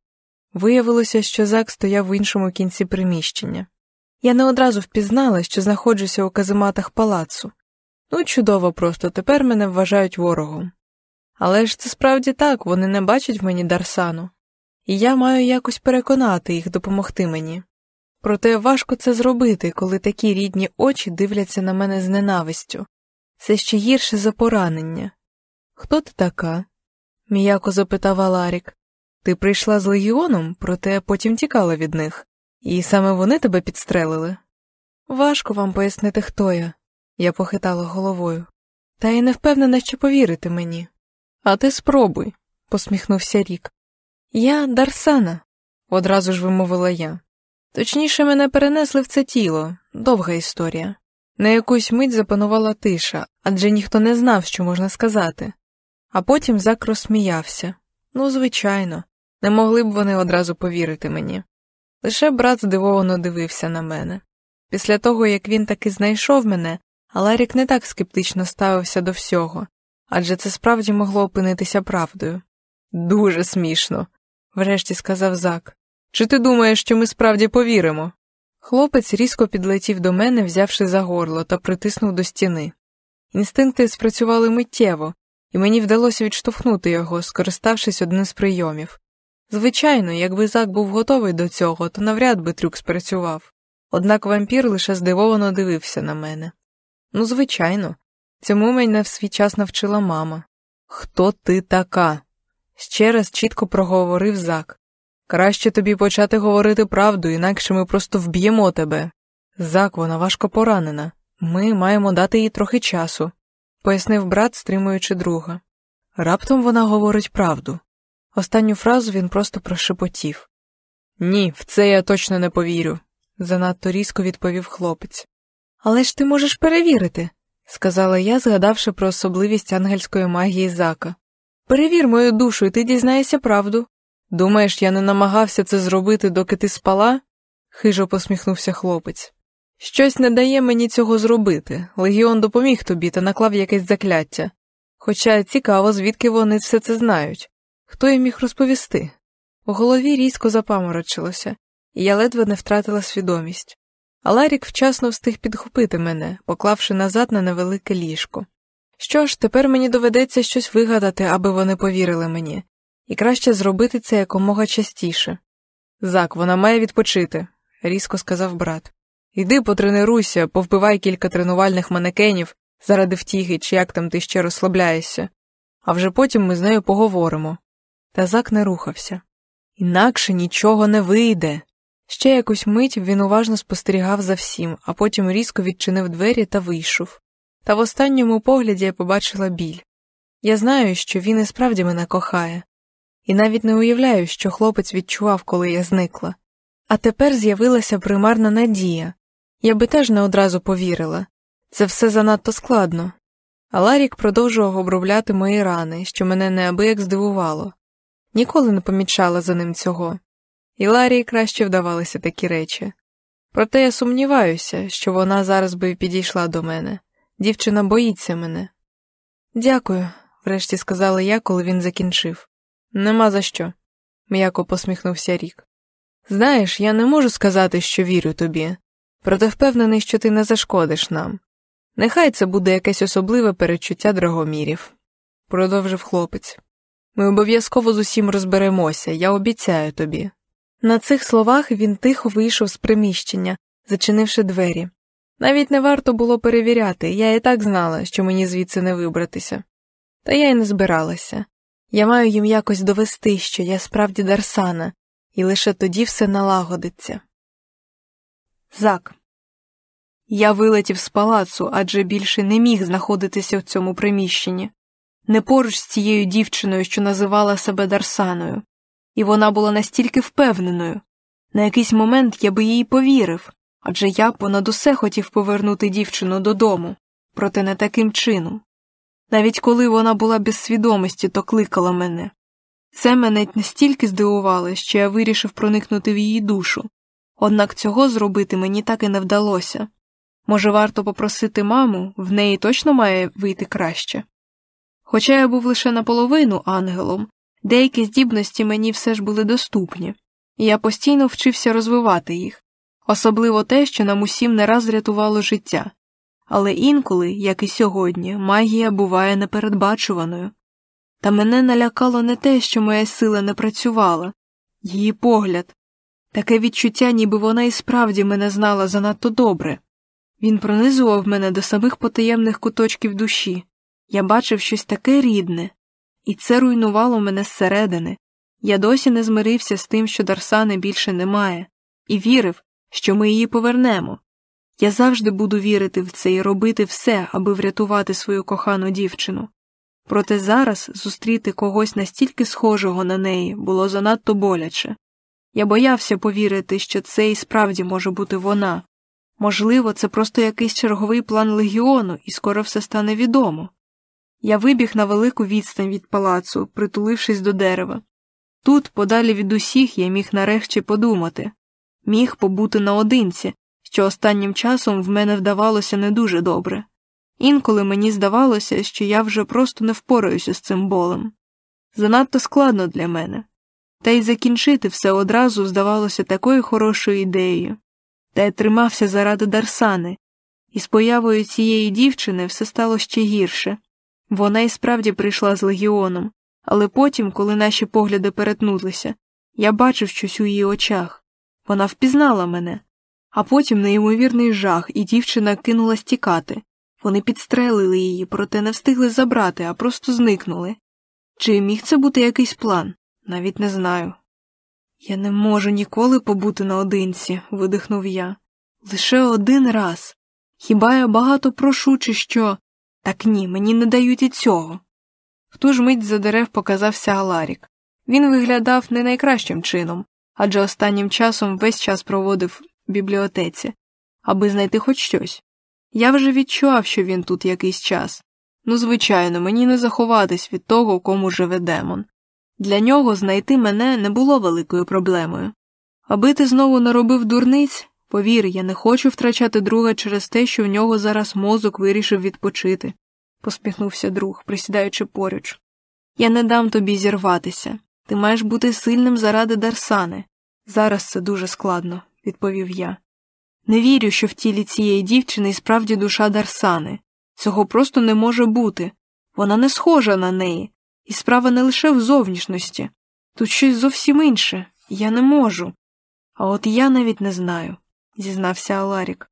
Виявилося, що зак стояв в іншому кінці приміщення. Я не одразу впізнала, що знаходжуся у казематах палацу. Ну, чудово просто, тепер мене вважають ворогом. Але ж це справді так, вони не бачать в мені Дарсану, і я маю якось переконати їх допомогти мені. Проте важко це зробити, коли такі рідні очі дивляться на мене з ненавистю. Це ще гірше за поранення. Хто ти така? м'яко запитав Аларік. Ти прийшла з легіоном, проте потім тікала від них, і саме вони тебе підстрелили. Важко вам пояснити, хто я, я похитала головою. Та й не впевнена, що повірити мені. А ти спробуй, посміхнувся Рік. Я Дарсана, одразу ж вимовила я. Точніше, мене перенесли в це тіло, довга історія. На якусь мить запанувала тиша, адже ніхто не знав, що можна сказати. А потім Зак розсміявся. Ну, звичайно, не могли б вони одразу повірити мені. Лише брат здивовано дивився на мене. Після того, як він таки знайшов мене, Аларік не так скептично ставився до всього, адже це справді могло опинитися правдою. Дуже смішно, врешті сказав Зак. Чи ти думаєш, що ми справді повіримо? Хлопець різко підлетів до мене, взявши за горло та притиснув до стіни. Інстинкти спрацювали миттєво, і мені вдалося відштовхнути його, скориставшись одним з прийомів. Звичайно, якби Зак був готовий до цього, то навряд би трюк спрацював. Однак вампір лише здивовано дивився на мене. Ну, звичайно, цьому мене в свій час навчила мама. Хто ти така? Ще раз чітко проговорив Зак. Краще тобі почати говорити правду, інакше ми просто вб'ємо тебе. Зак, вона важко поранена. Ми маємо дати їй трохи часу, пояснив брат, стримуючи друга. Раптом вона говорить правду. Останню фразу він просто прошепотів. Ні, в це я точно не повірю, занадто різко відповів хлопець. Але ж ти можеш перевірити, сказала я, згадавши про особливість ангельської магії зака. Перевір мою душу, і ти дізнаєшся правду. Думаєш, я не намагався це зробити, доки ти спала? хижо посміхнувся хлопець. Щось не дає мені цього зробити. Легіон допоміг тобі та наклав якесь закляття. Хоча цікаво, звідки вони все це знають. Хто їм міг розповісти? У голові різко запаморочилося, і я ледве не втратила свідомість. Аларік вчасно встиг підхопити мене, поклавши назад на невелике ліжко. Що ж, тепер мені доведеться щось вигадати, аби вони повірили мені, і краще зробити це якомога частіше. Зак, вона має відпочити, різко сказав брат. Йди потренуйся, повбивай кілька тренувальних манекенів заради втіги, чи як там ти ще розслабляєшся, а вже потім ми з нею поговоримо. Та зак не рухався. Інакше нічого не вийде. Ще якусь мить він уважно спостерігав за всім, а потім різко відчинив двері та вийшов. Та в останньому погляді я побачила біль. Я знаю, що він і справді мене кохає, і навіть не уявляю, що хлопець відчував, коли я зникла. А тепер з'явилася примарна надія. Я би теж не одразу повірила це все занадто складно. А Ларік продовжував обробляти мої рани, що мене неабияк здивувало. Ніколи не помічала за ним цього. І Ларії краще вдавалися такі речі. Проте я сумніваюся, що вона зараз би підійшла до мене. Дівчина боїться мене. Дякую, врешті сказала я, коли він закінчив. Нема за що, м'яко посміхнувся рік. Знаєш, я не можу сказати, що вірю тобі, проте впевнений, що ти не зашкодиш нам. Нехай це буде якесь особливе перечуття драгомірів, продовжив хлопець. Ми обов'язково з усім розберемося, я обіцяю тобі. На цих словах він тихо вийшов з приміщення, зачинивши двері. Навіть не варто було перевіряти, я і так знала, що мені звідси не вибратися. Та я й не збиралася. Я маю їм якось довести, що я справді Дарсана, і лише тоді все налагодиться. Зак. Я вилетів з палацу, адже більше не міг знаходитися в цьому приміщенні, не поруч з цією дівчиною, що називала себе Дарсаною, і вона була настільки впевненою. На якийсь момент я би їй повірив, адже я понад усе хотів повернути дівчину додому, проте не таким чином. Навіть коли вона була без свідомості, то кликала мене. Це мене настільки здивувало, що я вирішив проникнути в її душу, однак цього зробити мені так і не вдалося. Може, варто попросити маму, в неї точно має вийти краще. Хоча я був лише наполовину ангелом, деякі здібності мені все ж були доступні, і я постійно вчився розвивати їх, особливо те, що нам усім не раз рятувало життя. Але інколи, як і сьогодні, магія буває непередбачуваною. Та мене налякало не те, що моя сила не працювала, її погляд, таке відчуття, ніби вона і справді мене знала занадто добре. Він пронизував мене до самих потаємних куточків душі. Я бачив щось таке рідне, і це руйнувало мене зсередини. Я досі не змирився з тим, що Дарсани більше немає, і вірив, що ми її повернемо. Я завжди буду вірити в це і робити все, аби врятувати свою кохану дівчину. Проте зараз зустріти когось настільки схожого на неї було занадто боляче. Я боявся повірити, що це і справді може бути вона. Можливо, це просто якийсь черговий план легіону, і скоро все стане відомо. Я вибіг на велику відстань від палацу, притулившись до дерева. Тут, подалі від усіх, я міг нарешті подумати міг побути наодинці, що останнім часом в мене вдавалося не дуже добре. Інколи мені здавалося, що я вже просто не впораюся з цим болем. Занадто складно для мене. Та й закінчити все одразу здавалося такою хорошою ідеєю. Та я тримався заради Дарсани, і з появою цієї дівчини все стало ще гірше. Вона і справді прийшла з легіоном, але потім, коли наші погляди перетнулися, я бачив щось у її очах. Вона впізнала мене, а потім неймовірний жах, і дівчина кинулась тікати. Вони підстрелили її, проте не встигли забрати, а просто зникнули. Чи міг це бути якийсь план? Навіть не знаю. Я не можу ніколи побути наодинці, видихнув я. Лише один раз. Хіба я багато прошу, чи що? Так ні, мені не дають і цього. В ту ж мить за дерев показався Аларік. Він виглядав не найкращим чином, адже останнім часом весь час проводив в бібліотеці, аби знайти хоч щось. Я вже відчував, що він тут якийсь час. Ну, звичайно, мені не заховатись від того, кому живе демон. Для нього знайти мене не було великою проблемою. Аби ти знову наробив дурниць, повір, я не хочу втрачати друга через те, що в нього зараз мозок вирішив відпочити, посміхнувся друг, присідаючи поруч. Я не дам тобі зірватися. Ти маєш бути сильним заради Дарсани. Зараз це дуже складно, відповів я. Не вірю, що в тілі цієї дівчини і справді душа Дарсани. Цього просто не може бути. Вона не схожа на неї, і справа не лише в зовнішності. Тут щось зовсім інше, я не можу. А от я навіть не знаю, зізнався Аларік.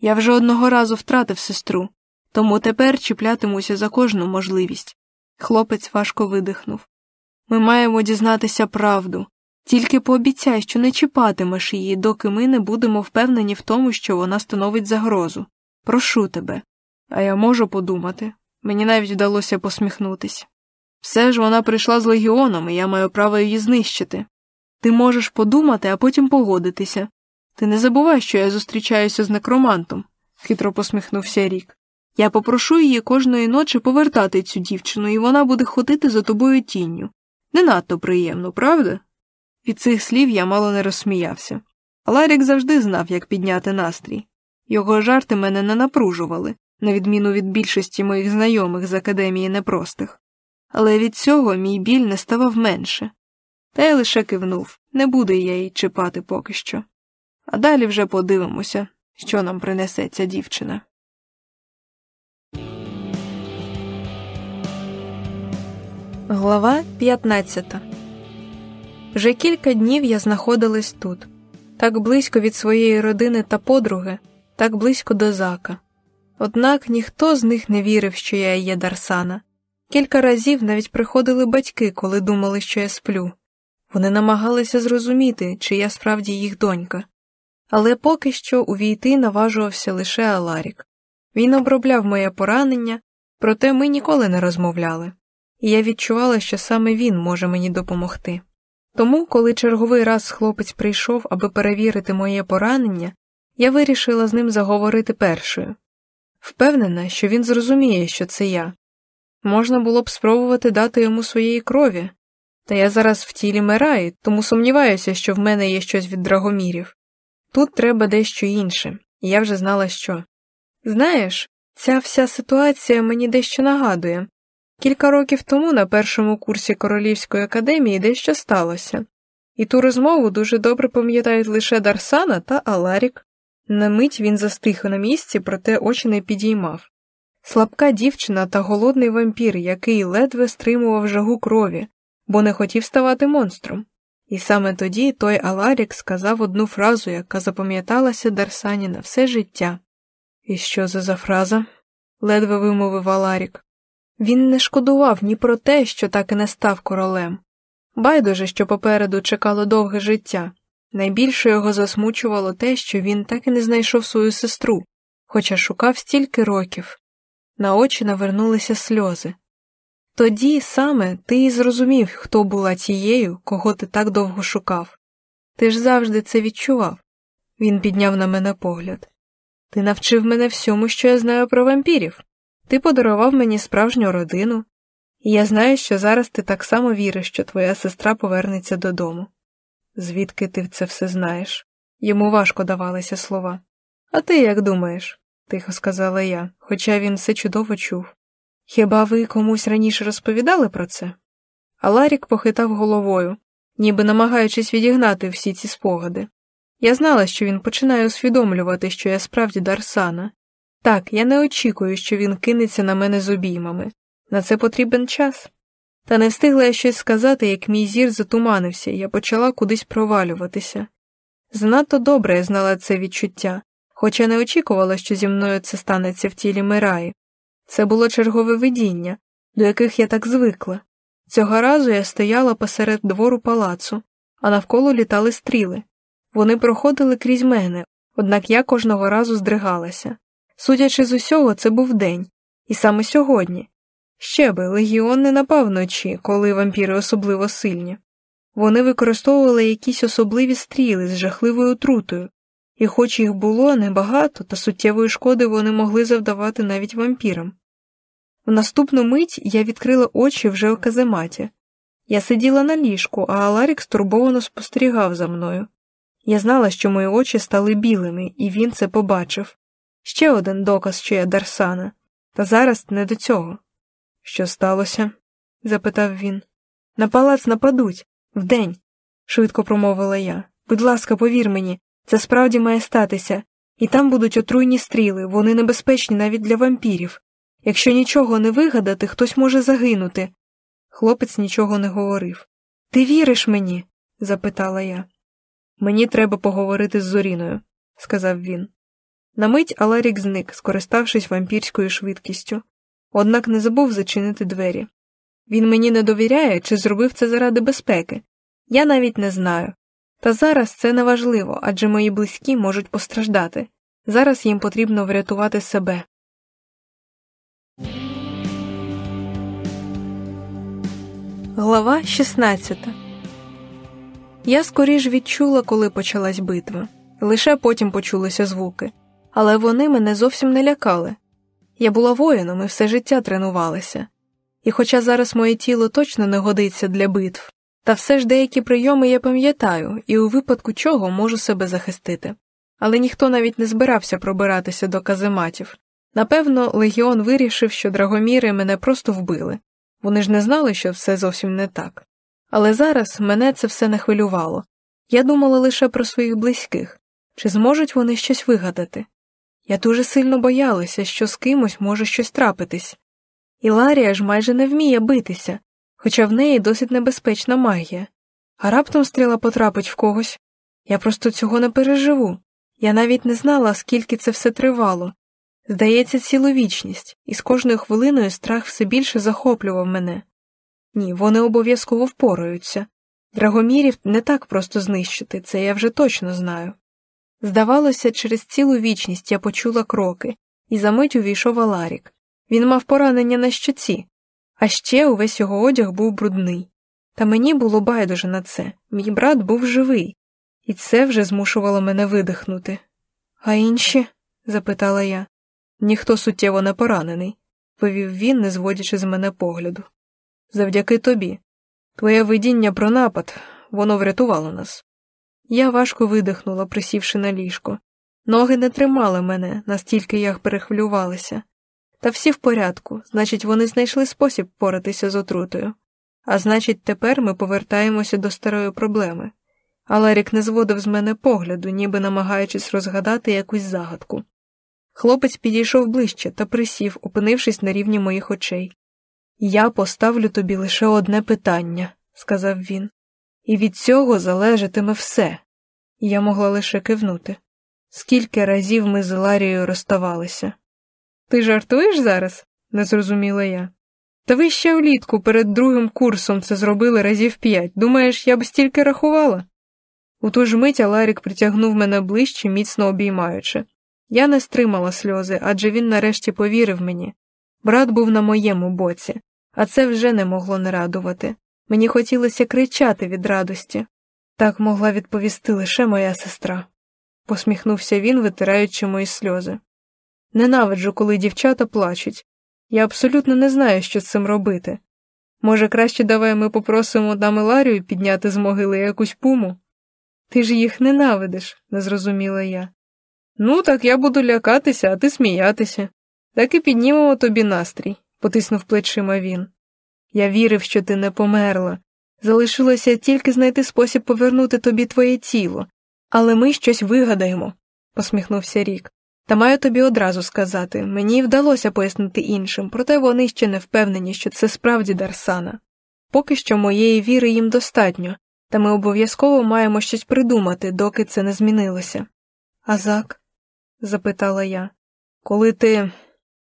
Я вже одного разу втратив сестру, тому тепер чіплятимуся за кожну можливість. Хлопець важко видихнув. Ми маємо дізнатися правду, Тільки пообіцяй, що не чіпатимеш її, доки ми не будемо впевнені в тому, що вона становить загрозу. Прошу тебе. А я можу подумати. Мені навіть вдалося посміхнутись. Все ж вона прийшла з легіоном, і я маю право її знищити. Ти можеш подумати, а потім погодитися. Ти не забувай, що я зустрічаюся з некромантом, хитро посміхнувся рік. Я попрошу її кожної ночі повертати цю дівчину, і вона буде ходити за тобою тінню. Не надто приємно, правда? Від цих слів я мало не розсміявся. Ларік завжди знав, як підняти настрій. Його жарти мене не напружували, на відміну від більшості моїх знайомих з академії непростих. Але від цього мій біль не ставав менше. Та я лише кивнув не буду я її чіпати поки що. А далі вже подивимося, що нам принесе ця дівчина. Глава 15 Вже кілька днів я знаходилась тут, так близько від своєї родини та подруги, так близько до зака. Однак ніхто з них не вірив, що я є Дарсана. Кілька разів навіть приходили батьки, коли думали, що я сплю. Вони намагалися зрозуміти, чи я справді їх донька. Але поки що увійти наважувався лише Аларік. Він обробляв моє поранення, проте ми ніколи не розмовляли, і я відчувала, що саме він може мені допомогти. Тому, коли черговий раз хлопець прийшов, аби перевірити моє поранення, я вирішила з ним заговорити першою. Впевнена, що він зрозуміє, що це я. Можна було б спробувати дати йому своєї крові, та я зараз в тілі Мераї, тому сумніваюся, що в мене є щось від драгомірів. Тут треба дещо інше, і я вже знала що. Знаєш, ця вся ситуація мені дещо нагадує. Кілька років тому на першому курсі Королівської академії дещо сталося, і ту розмову дуже добре пам'ятають лише Дарсана та Аларік. На мить він застиг на місці, проте очі не підіймав. Слабка дівчина та голодний вампір, який ледве стримував жагу крові, бо не хотів ставати монстром. І саме тоді той Аларік сказав одну фразу, яка запам'яталася Дарсані на все життя. І що це за фраза? ледве вимовив Аларік. Він не шкодував ні про те, що так і не став королем. Байдуже, що попереду чекало довге життя. Найбільше його засмучувало те, що він так і не знайшов свою сестру, хоча шукав стільки років. На очі навернулися сльози. Тоді саме ти і зрозумів, хто була тією, кого ти так довго шукав. Ти ж завжди це відчував. Він підняв на мене погляд. Ти навчив мене всьому, що я знаю про вампірів. Ти подарував мені справжню родину, і я знаю, що зараз ти так само віриш, що твоя сестра повернеться додому. Звідки ти це все знаєш? Йому важко давалися слова. А ти як думаєш? тихо сказала я, хоча він все чудово чув. Хіба ви комусь раніше розповідали про це? А Ларік похитав головою, ніби намагаючись відігнати всі ці спогади. Я знала, що він починає усвідомлювати, що я справді Дарсана. Так, я не очікую, що він кинеться на мене з обіймами. На це потрібен час. Та не встигла я щось сказати, як мій зір затуманився, і я почала кудись провалюватися. Занадто добре я знала це відчуття, хоча не очікувала, що зі мною це станеться в тілі Мираї. Це було чергове видіння, до яких я так звикла. Цього разу я стояла посеред двору палацу, а навколо літали стріли. Вони проходили крізь мене, однак я кожного разу здригалася. Судячи з усього, це був день, і саме сьогодні. Ще би, легіон не напав вночі, коли вампіри особливо сильні. Вони використовували якісь особливі стріли з жахливою отрутою, і, хоч їх було небагато, та суттєвої шкоди вони могли завдавати навіть вампірам. В наступну мить я відкрила очі вже у казематі. Я сиділа на ліжку, а Аларік стурбовано спостерігав за мною. Я знала, що мої очі стали білими, і він це побачив. Ще один доказ, що я Дарсана, та зараз не до цього. Що сталося? запитав він. На палац нападуть вдень, швидко промовила я. Будь ласка, повір мені, це справді має статися, і там будуть отруйні стріли, вони небезпечні навіть для вампірів. Якщо нічого не вигадати, хтось може загинути. Хлопець нічого не говорив. Ти віриш мені? запитала я. Мені треба поговорити з Зоріною, сказав він. На мить Аларік зник, скориставшись вампірською швидкістю, однак не забув зачинити двері. Він мені не довіряє чи зробив це заради безпеки. Я навіть не знаю. Та зараз це неважливо, адже мої близькі можуть постраждати. Зараз їм потрібно врятувати себе. Глава 16 Я скоріш відчула, коли почалась битва. Лише потім почулися звуки. Але вони мене зовсім не лякали. Я була воїном і все життя тренувалася. І хоча зараз моє тіло точно не годиться для битв, та все ж деякі прийоми я пам'ятаю і у випадку чого можу себе захистити. Але ніхто навіть не збирався пробиратися до казематів. Напевно, легіон вирішив, що драгоміри мене просто вбили. Вони ж не знали, що все зовсім не так. Але зараз мене це все не хвилювало. Я думала лише про своїх близьких чи зможуть вони щось вигадати. Я дуже сильно боялася, що з кимось може щось трапитись. І Ларія ж майже не вміє битися, хоча в неї досить небезпечна магія. А раптом стріла потрапить в когось. Я просто цього не переживу. Я навіть не знала, скільки це все тривало. Здається, цілу вічність, і з кожною хвилиною страх все більше захоплював мене. Ні, вони обов'язково впораються. Драгомірів не так просто знищити, це я вже точно знаю. Здавалося, через цілу вічність я почула кроки, і за мить увійшов Аларік. Він мав поранення на щоці, а ще увесь його одяг був брудний. Та мені було байдуже на це мій брат був живий, і це вже змушувало мене видихнути. А інші? запитала я. Ніхто суттєво не поранений, повів він, не зводячи з мене погляду. Завдяки тобі. Твоє видіння про напад, воно врятувало нас. Я важко видихнула, присівши на ліжко. Ноги не тримали мене, настільки я перехвилювалася. Та всі в порядку, значить, вони знайшли спосіб поратися з отрутою. А значить, тепер ми повертаємося до старої проблеми. Алерік не зводив з мене погляду, ніби намагаючись розгадати якусь загадку. Хлопець підійшов ближче та присів, опинившись на рівні моїх очей. Я поставлю тобі лише одне питання, сказав він, і від цього залежатиме все. Я могла лише кивнути. Скільки разів ми з Ларією розставалися? Ти жартуєш зараз? не зрозуміла я. Та ви ще влітку перед другим курсом це зробили разів п'ять. Думаєш, я б стільки рахувала? У ту ж мить Аларік притягнув мене ближче, міцно обіймаючи. Я не стримала сльози, адже він нарешті повірив мені. Брат був на моєму боці, а це вже не могло не радувати. Мені хотілося кричати від радості. Так могла відповісти лише моя сестра, посміхнувся він, витираючи мої сльози. Ненавиджу, коли дівчата плачуть. Я абсолютно не знаю, що з цим робити. Може, краще давай ми попросимо Дамиларію підняти з могили якусь пуму? Ти ж їх ненавидиш, не зрозуміла я. Ну, так я буду лякатися, а ти сміятися. Так і піднімемо тобі настрій, потиснув плечима він. Я вірив, що ти не померла. Залишилося тільки знайти спосіб повернути тобі твоє тіло, але ми щось вигадаємо, посміхнувся Рік. Та маю тобі одразу сказати мені вдалося пояснити іншим, проте вони ще не впевнені, що це справді Дарсана. Поки що моєї віри їм достатньо, та ми обов'язково маємо щось придумати, доки це не змінилося. А зак? запитала я. Коли ти.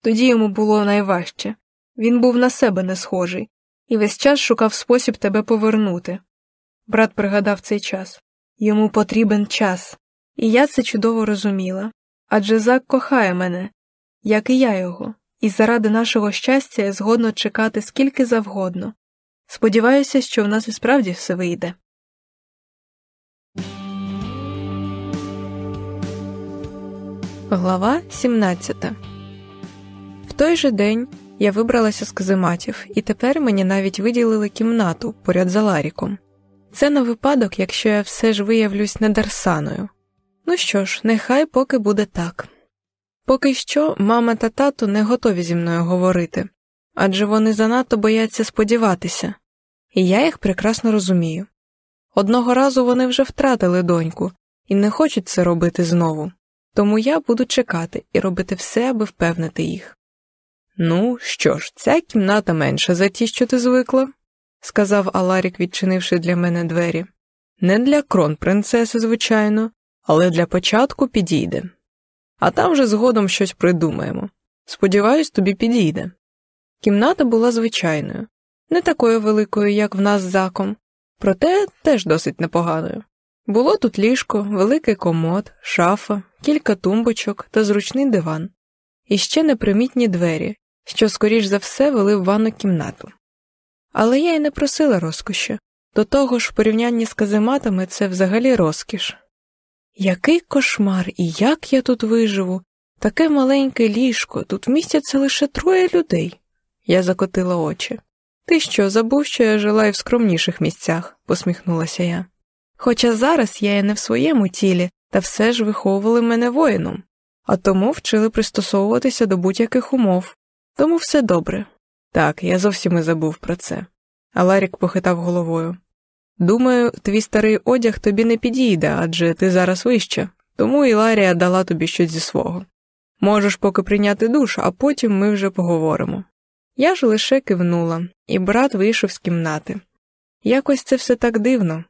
Тоді йому було найважче. Він був на себе не схожий, і весь час шукав спосіб тебе повернути. Брат пригадав цей час йому потрібен час, і я це чудово розуміла. Адже Зак кохає мене, як і я його, і заради нашого щастя я згодно чекати скільки завгодно. Сподіваюся, що в нас і справді все вийде. Глава 17 В той же день я вибралася з казематів, і тепер мені навіть виділили кімнату поряд за Ларіком. Це на випадок, якщо я все ж виявлюсь недарсаною. Ну що ж, нехай поки буде так. Поки що мама та тато не готові зі мною говорити, адже вони занадто бояться сподіватися, і я їх прекрасно розумію. Одного разу вони вже втратили доньку і не хочуть це робити знову, тому я буду чекати і робити все, аби впевнити їх. Ну що ж, ця кімната менша за ті, що ти звикла, сказав Аларік, відчинивши для мене двері. Не для крон принцеси, звичайно, але для початку підійде. А там вже згодом щось придумаємо. Сподіваюсь, тобі підійде. Кімната була звичайною, не такою великою, як в нас заком, проте теж досить непоганою. Було тут ліжко, великий комод, шафа, кілька тумбочок та зручний диван, і ще непримітні двері, що, скоріш за все, вели в ванну кімнату. Але я й не просила розкоші, до того ж, в порівнянні з казематами це взагалі розкіш. Який кошмар, і як я тут виживу? Таке маленьке ліжко, тут вмістяться лише троє людей. Я закотила очі. Ти що, забув, що я жила і в скромніших місцях, посміхнулася я. Хоча зараз я і не в своєму тілі, та все ж виховували мене воїном, а тому вчили пристосовуватися до будь-яких умов. Тому все добре. Так, я зовсім і забув про це. А Ларік похитав головою. Думаю, твій старий одяг тобі не підійде, адже ти зараз вище, тому і Ларія дала тобі щось зі свого. Можеш поки прийняти душ, а потім ми вже поговоримо. Я ж лише кивнула, і брат вийшов з кімнати. Якось це все так дивно.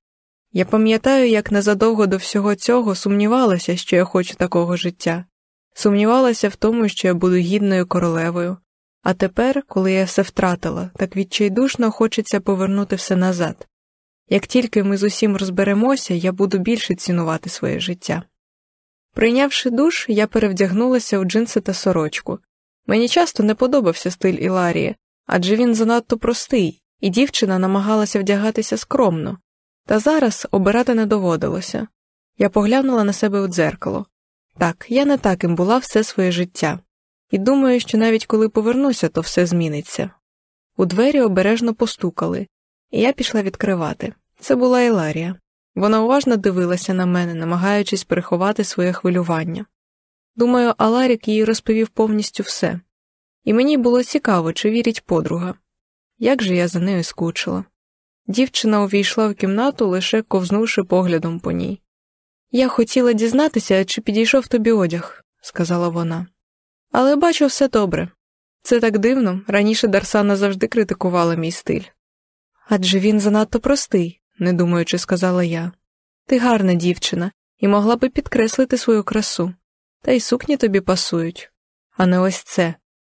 Я пам'ятаю, як незадовго до всього цього сумнівалася, що я хочу такого життя, сумнівалася в тому, що я буду гідною королевою, а тепер, коли я все втратила, так відчайдушно хочеться повернути все назад. Як тільки ми з усім розберемося, я буду більше цінувати своє життя. Прийнявши душ, я перевдягнулася у джинси та сорочку. Мені часто не подобався стиль Іларії, адже він занадто простий, і дівчина намагалася вдягатися скромно, та зараз обирати не доводилося. Я поглянула на себе у дзеркало. Так, я не таким була все своє життя, і думаю, що навіть коли повернуся, то все зміниться. У двері обережно постукали, і я пішла відкривати. Це була Іларія. Вона уважно дивилася на мене, намагаючись приховати своє хвилювання. Думаю, Аларік їй розповів повністю все, і мені було цікаво, чи вірить подруга. Як же я за нею скучила. Дівчина увійшла в кімнату, лише ковзнувши поглядом по ній. Я хотіла дізнатися, чи підійшов тобі одяг, сказала вона. Але бачу все добре. Це так дивно, раніше Дарсана завжди критикувала мій стиль. Адже він занадто простий, не думаючи, сказала я. Ти гарна дівчина і могла би підкреслити свою красу, та й сукні тобі пасують. А не ось це.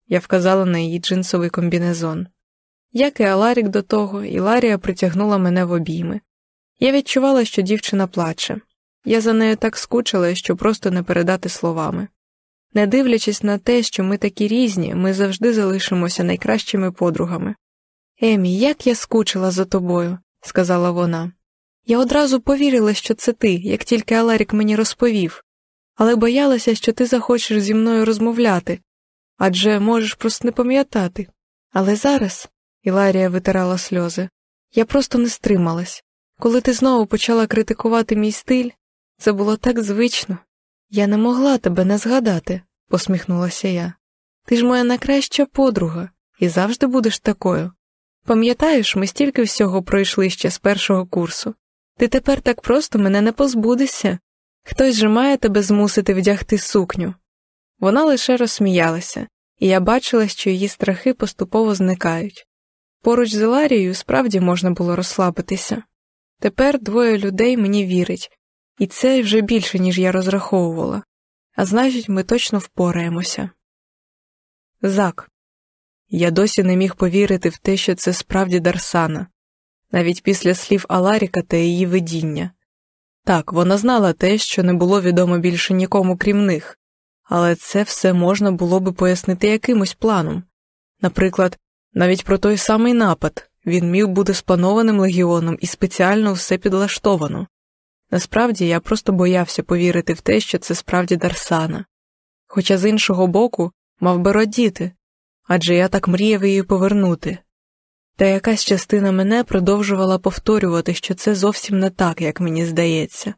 Я вказала на її джинсовий комбінезон. Як і Аларік до того, Іларія притягнула мене в обійми. Я відчувала, що дівчина плаче. Я за нею так скучила, що просто не передати словами. Не дивлячись на те, що ми такі різні, ми завжди залишимося найкращими подругами. Емі, як я скучила за тобою, сказала вона. Я одразу повірила, що це ти, як тільки Аларік мені розповів, але боялася, що ти захочеш зі мною розмовляти адже можеш просто не пам'ятати. Але зараз, Іларія витирала сльози, я просто не стрималась. Коли ти знову почала критикувати мій стиль, це було так звично. Я не могла тебе не згадати, посміхнулася я. Ти ж моя найкраща подруга, і завжди будеш такою. Пам'ятаєш, ми стільки всього пройшли ще з першого курсу. Ти тепер так просто мене не позбудешся. Хтось же має тебе змусити вдягти сукню. Вона лише розсміялася, і я бачила, що її страхи поступово зникають. Поруч з Іларією справді можна було розслабитися. Тепер двоє людей мені вірить, і це вже більше, ніж я розраховувала, а значить, ми точно впораємося. Зак. Я досі не міг повірити в те, що це справді Дарсана, навіть після слів Аларіка та її видіння. Так, вона знала те, що не було відомо більше нікому крім них, але це все можна було би пояснити якимось планом. Наприклад, навіть про той самий напад він міг бути спланованим легіоном і спеціально все підлаштовано. Насправді я просто боявся повірити в те, що це справді Дарсана, хоча з іншого боку мав би радіти адже я так мріяв її повернути. Та якась частина мене продовжувала повторювати, що це зовсім не так, як мені здається.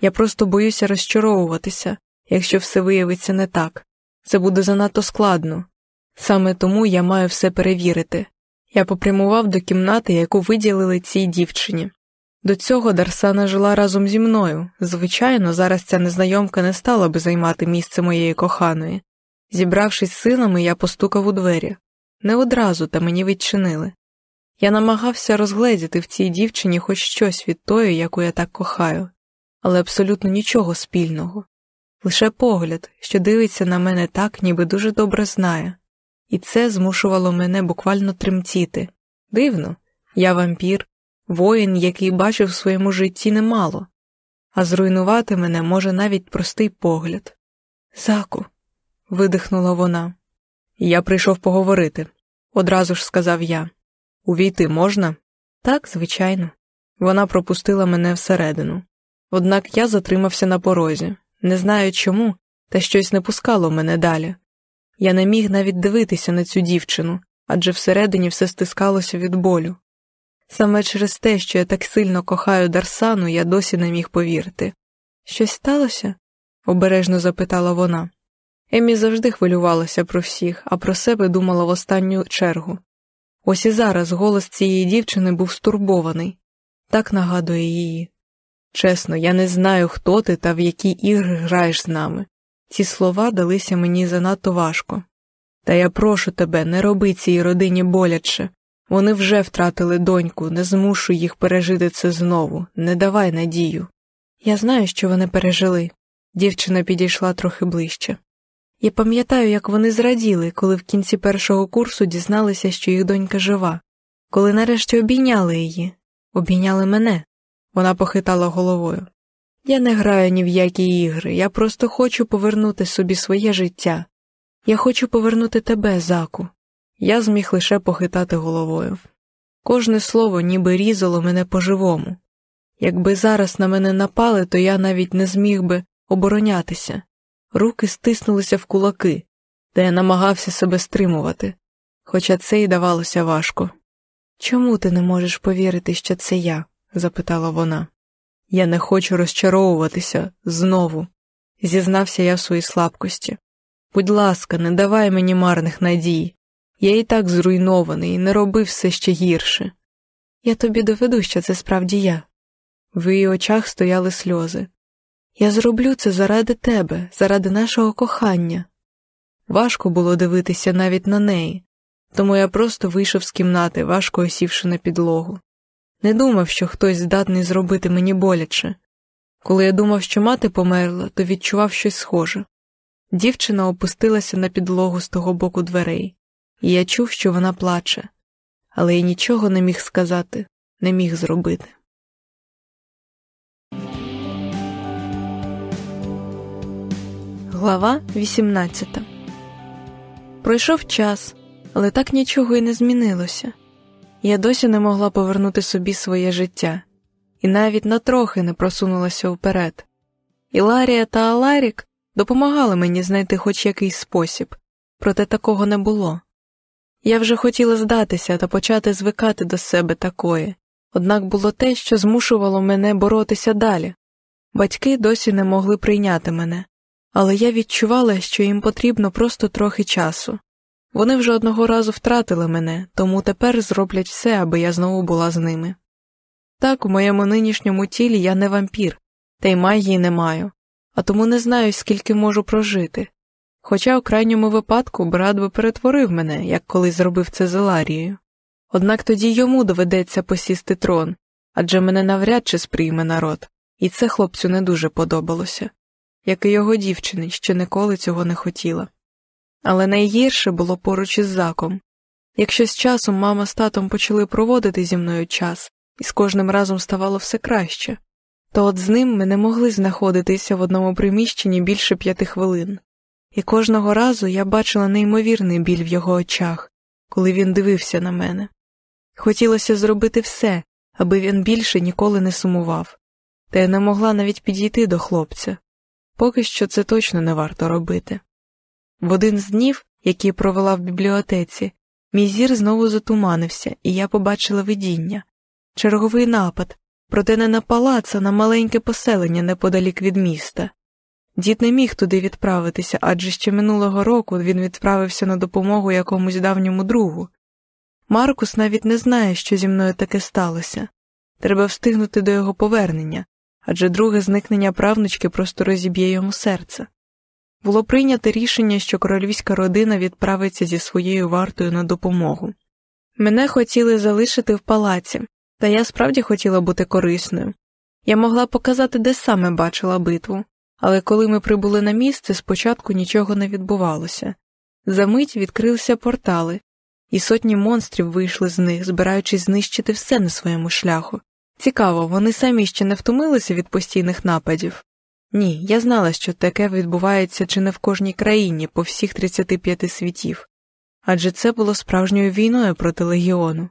Я просто боюся розчаровуватися, якщо все виявиться не так. Це буде занадто складно. Саме тому я маю все перевірити. Я попрямував до кімнати, яку виділили цій дівчині. До цього Дарсана жила разом зі мною. Звичайно, зараз ця незнайомка не стала би займати місце моєї коханої. Зібравшись силами, я постукав у двері. Не одразу та мені відчинили. Я намагався розгледіти в цій дівчині хоч щось від тої, яку я так кохаю, але абсолютно нічого спільного. Лише погляд, що дивиться на мене так, ніби дуже добре знає, і це змушувало мене буквально тремтіти. Дивно, я вампір, воїн, який бачив в своєму житті немало, а зруйнувати мене може навіть простий погляд. Заку, видихнула вона. Я прийшов поговорити, одразу ж сказав я. Увійти можна? Так, звичайно. Вона пропустила мене всередину. Однак я затримався на порозі, не знаю чому, та щось не пускало мене далі. Я не міг навіть дивитися на цю дівчину, адже всередині все стискалося від болю. Саме через те, що я так сильно кохаю Дарсану, я досі не міг повірити. Щось сталося? обережно запитала вона. Емі завжди хвилювалася про всіх, а про себе думала в останню чергу. Ось і зараз голос цієї дівчини був стурбований, так нагадує її. Чесно, я не знаю, хто ти та в які ігри граєш з нами. Ці слова далися мені занадто важко. Та я прошу тебе, не роби цій родині боляче. Вони вже втратили доньку, не змушу їх пережити це знову, не давай надію. Я знаю, що вони пережили. Дівчина підійшла трохи ближче. Я пам'ятаю, як вони зраділи, коли в кінці першого курсу дізналися, що їх донька жива, коли нарешті обійняли її, обійняли мене. Вона похитала головою. Я не граю ні в які ігри, я просто хочу повернути собі своє життя. Я хочу повернути тебе, заку. Я зміг лише похитати головою. Кожне слово ніби різало мене по-живому. Якби зараз на мене напали, то я навіть не зміг би оборонятися. Руки стиснулися в кулаки, та я намагався себе стримувати, хоча це й давалося важко. Чому ти не можеш повірити, що це я? запитала вона. Я не хочу розчаровуватися знову, зізнався я в своїй слабкості. Будь ласка, не давай мені марних надій. Я і так зруйнований і не робив все ще гірше. Я тобі доведу, що це справді я. В її очах стояли сльози. Я зроблю це заради тебе, заради нашого кохання. Важко було дивитися навіть на неї, тому я просто вийшов з кімнати, важко осівши на підлогу. Не думав, що хтось здатний зробити мені боляче. Коли я думав, що мати померла, то відчував щось схоже. Дівчина опустилася на підлогу з того боку дверей, я чув, що вона плаче, але я нічого не міг сказати, не міг зробити. Глава 18 Пройшов час, але так нічого й не змінилося. Я досі не могла повернути собі своє життя, і навіть на трохи не просунулася вперед. Іларія та Аларік допомагали мені знайти хоч якийсь спосіб, проте такого не було. Я вже хотіла здатися та почати звикати до себе такої, однак було те, що змушувало мене боротися далі. Батьки досі не могли прийняти мене, але я відчувала, що їм потрібно просто трохи часу. Вони вже одного разу втратили мене, тому тепер зроблять все, аби я знову була з ними. Так, у моєму нинішньому тілі я не вампір, та й магії не маю, а тому не знаю, скільки можу прожити. Хоча у крайньому випадку брат би перетворив мене, як колись зробив це з Еларією. Однак тоді йому доведеться посісти трон, адже мене навряд чи сприйме народ, і це хлопцю не дуже подобалося, як і його дівчини, що ніколи цього не хотіла. Але найгірше було поруч із заком. Якщо з часом мама з татом почали проводити зі мною час, і з кожним разом ставало все краще, то от з ним ми не могли знаходитися в одному приміщенні більше п'яти хвилин, і кожного разу я бачила неймовірний біль в його очах, коли він дивився на мене. Хотілося зробити все, аби він більше ніколи не сумував, та я не могла навіть підійти до хлопця. Поки що це точно не варто робити. В один з днів, який провела в бібліотеці, мій зір знову затуманився, і я побачила видіння черговий напад, проте не на палац, а на маленьке поселення неподалік від міста. Дід не міг туди відправитися, адже ще минулого року він відправився на допомогу якомусь давньому другу. Маркус навіть не знає, що зі мною таке сталося. Треба встигнути до його повернення, адже друге зникнення правнучки просто розіб'є йому серце. Було прийнято рішення, що королівська родина відправиться зі своєю вартою на допомогу. Мене хотіли залишити в палаці, та я справді хотіла бути корисною. Я могла показати, де саме бачила битву, але коли ми прибули на місце, спочатку нічого не відбувалося. Замить відкрилися портали, і сотні монстрів вийшли з них, збираючись знищити все на своєму шляху. Цікаво, вони самі ще не втомилися від постійних нападів? Ні, я знала, що таке відбувається чи не в кожній країні по всіх 35 світів, адже це було справжньою війною проти легіону.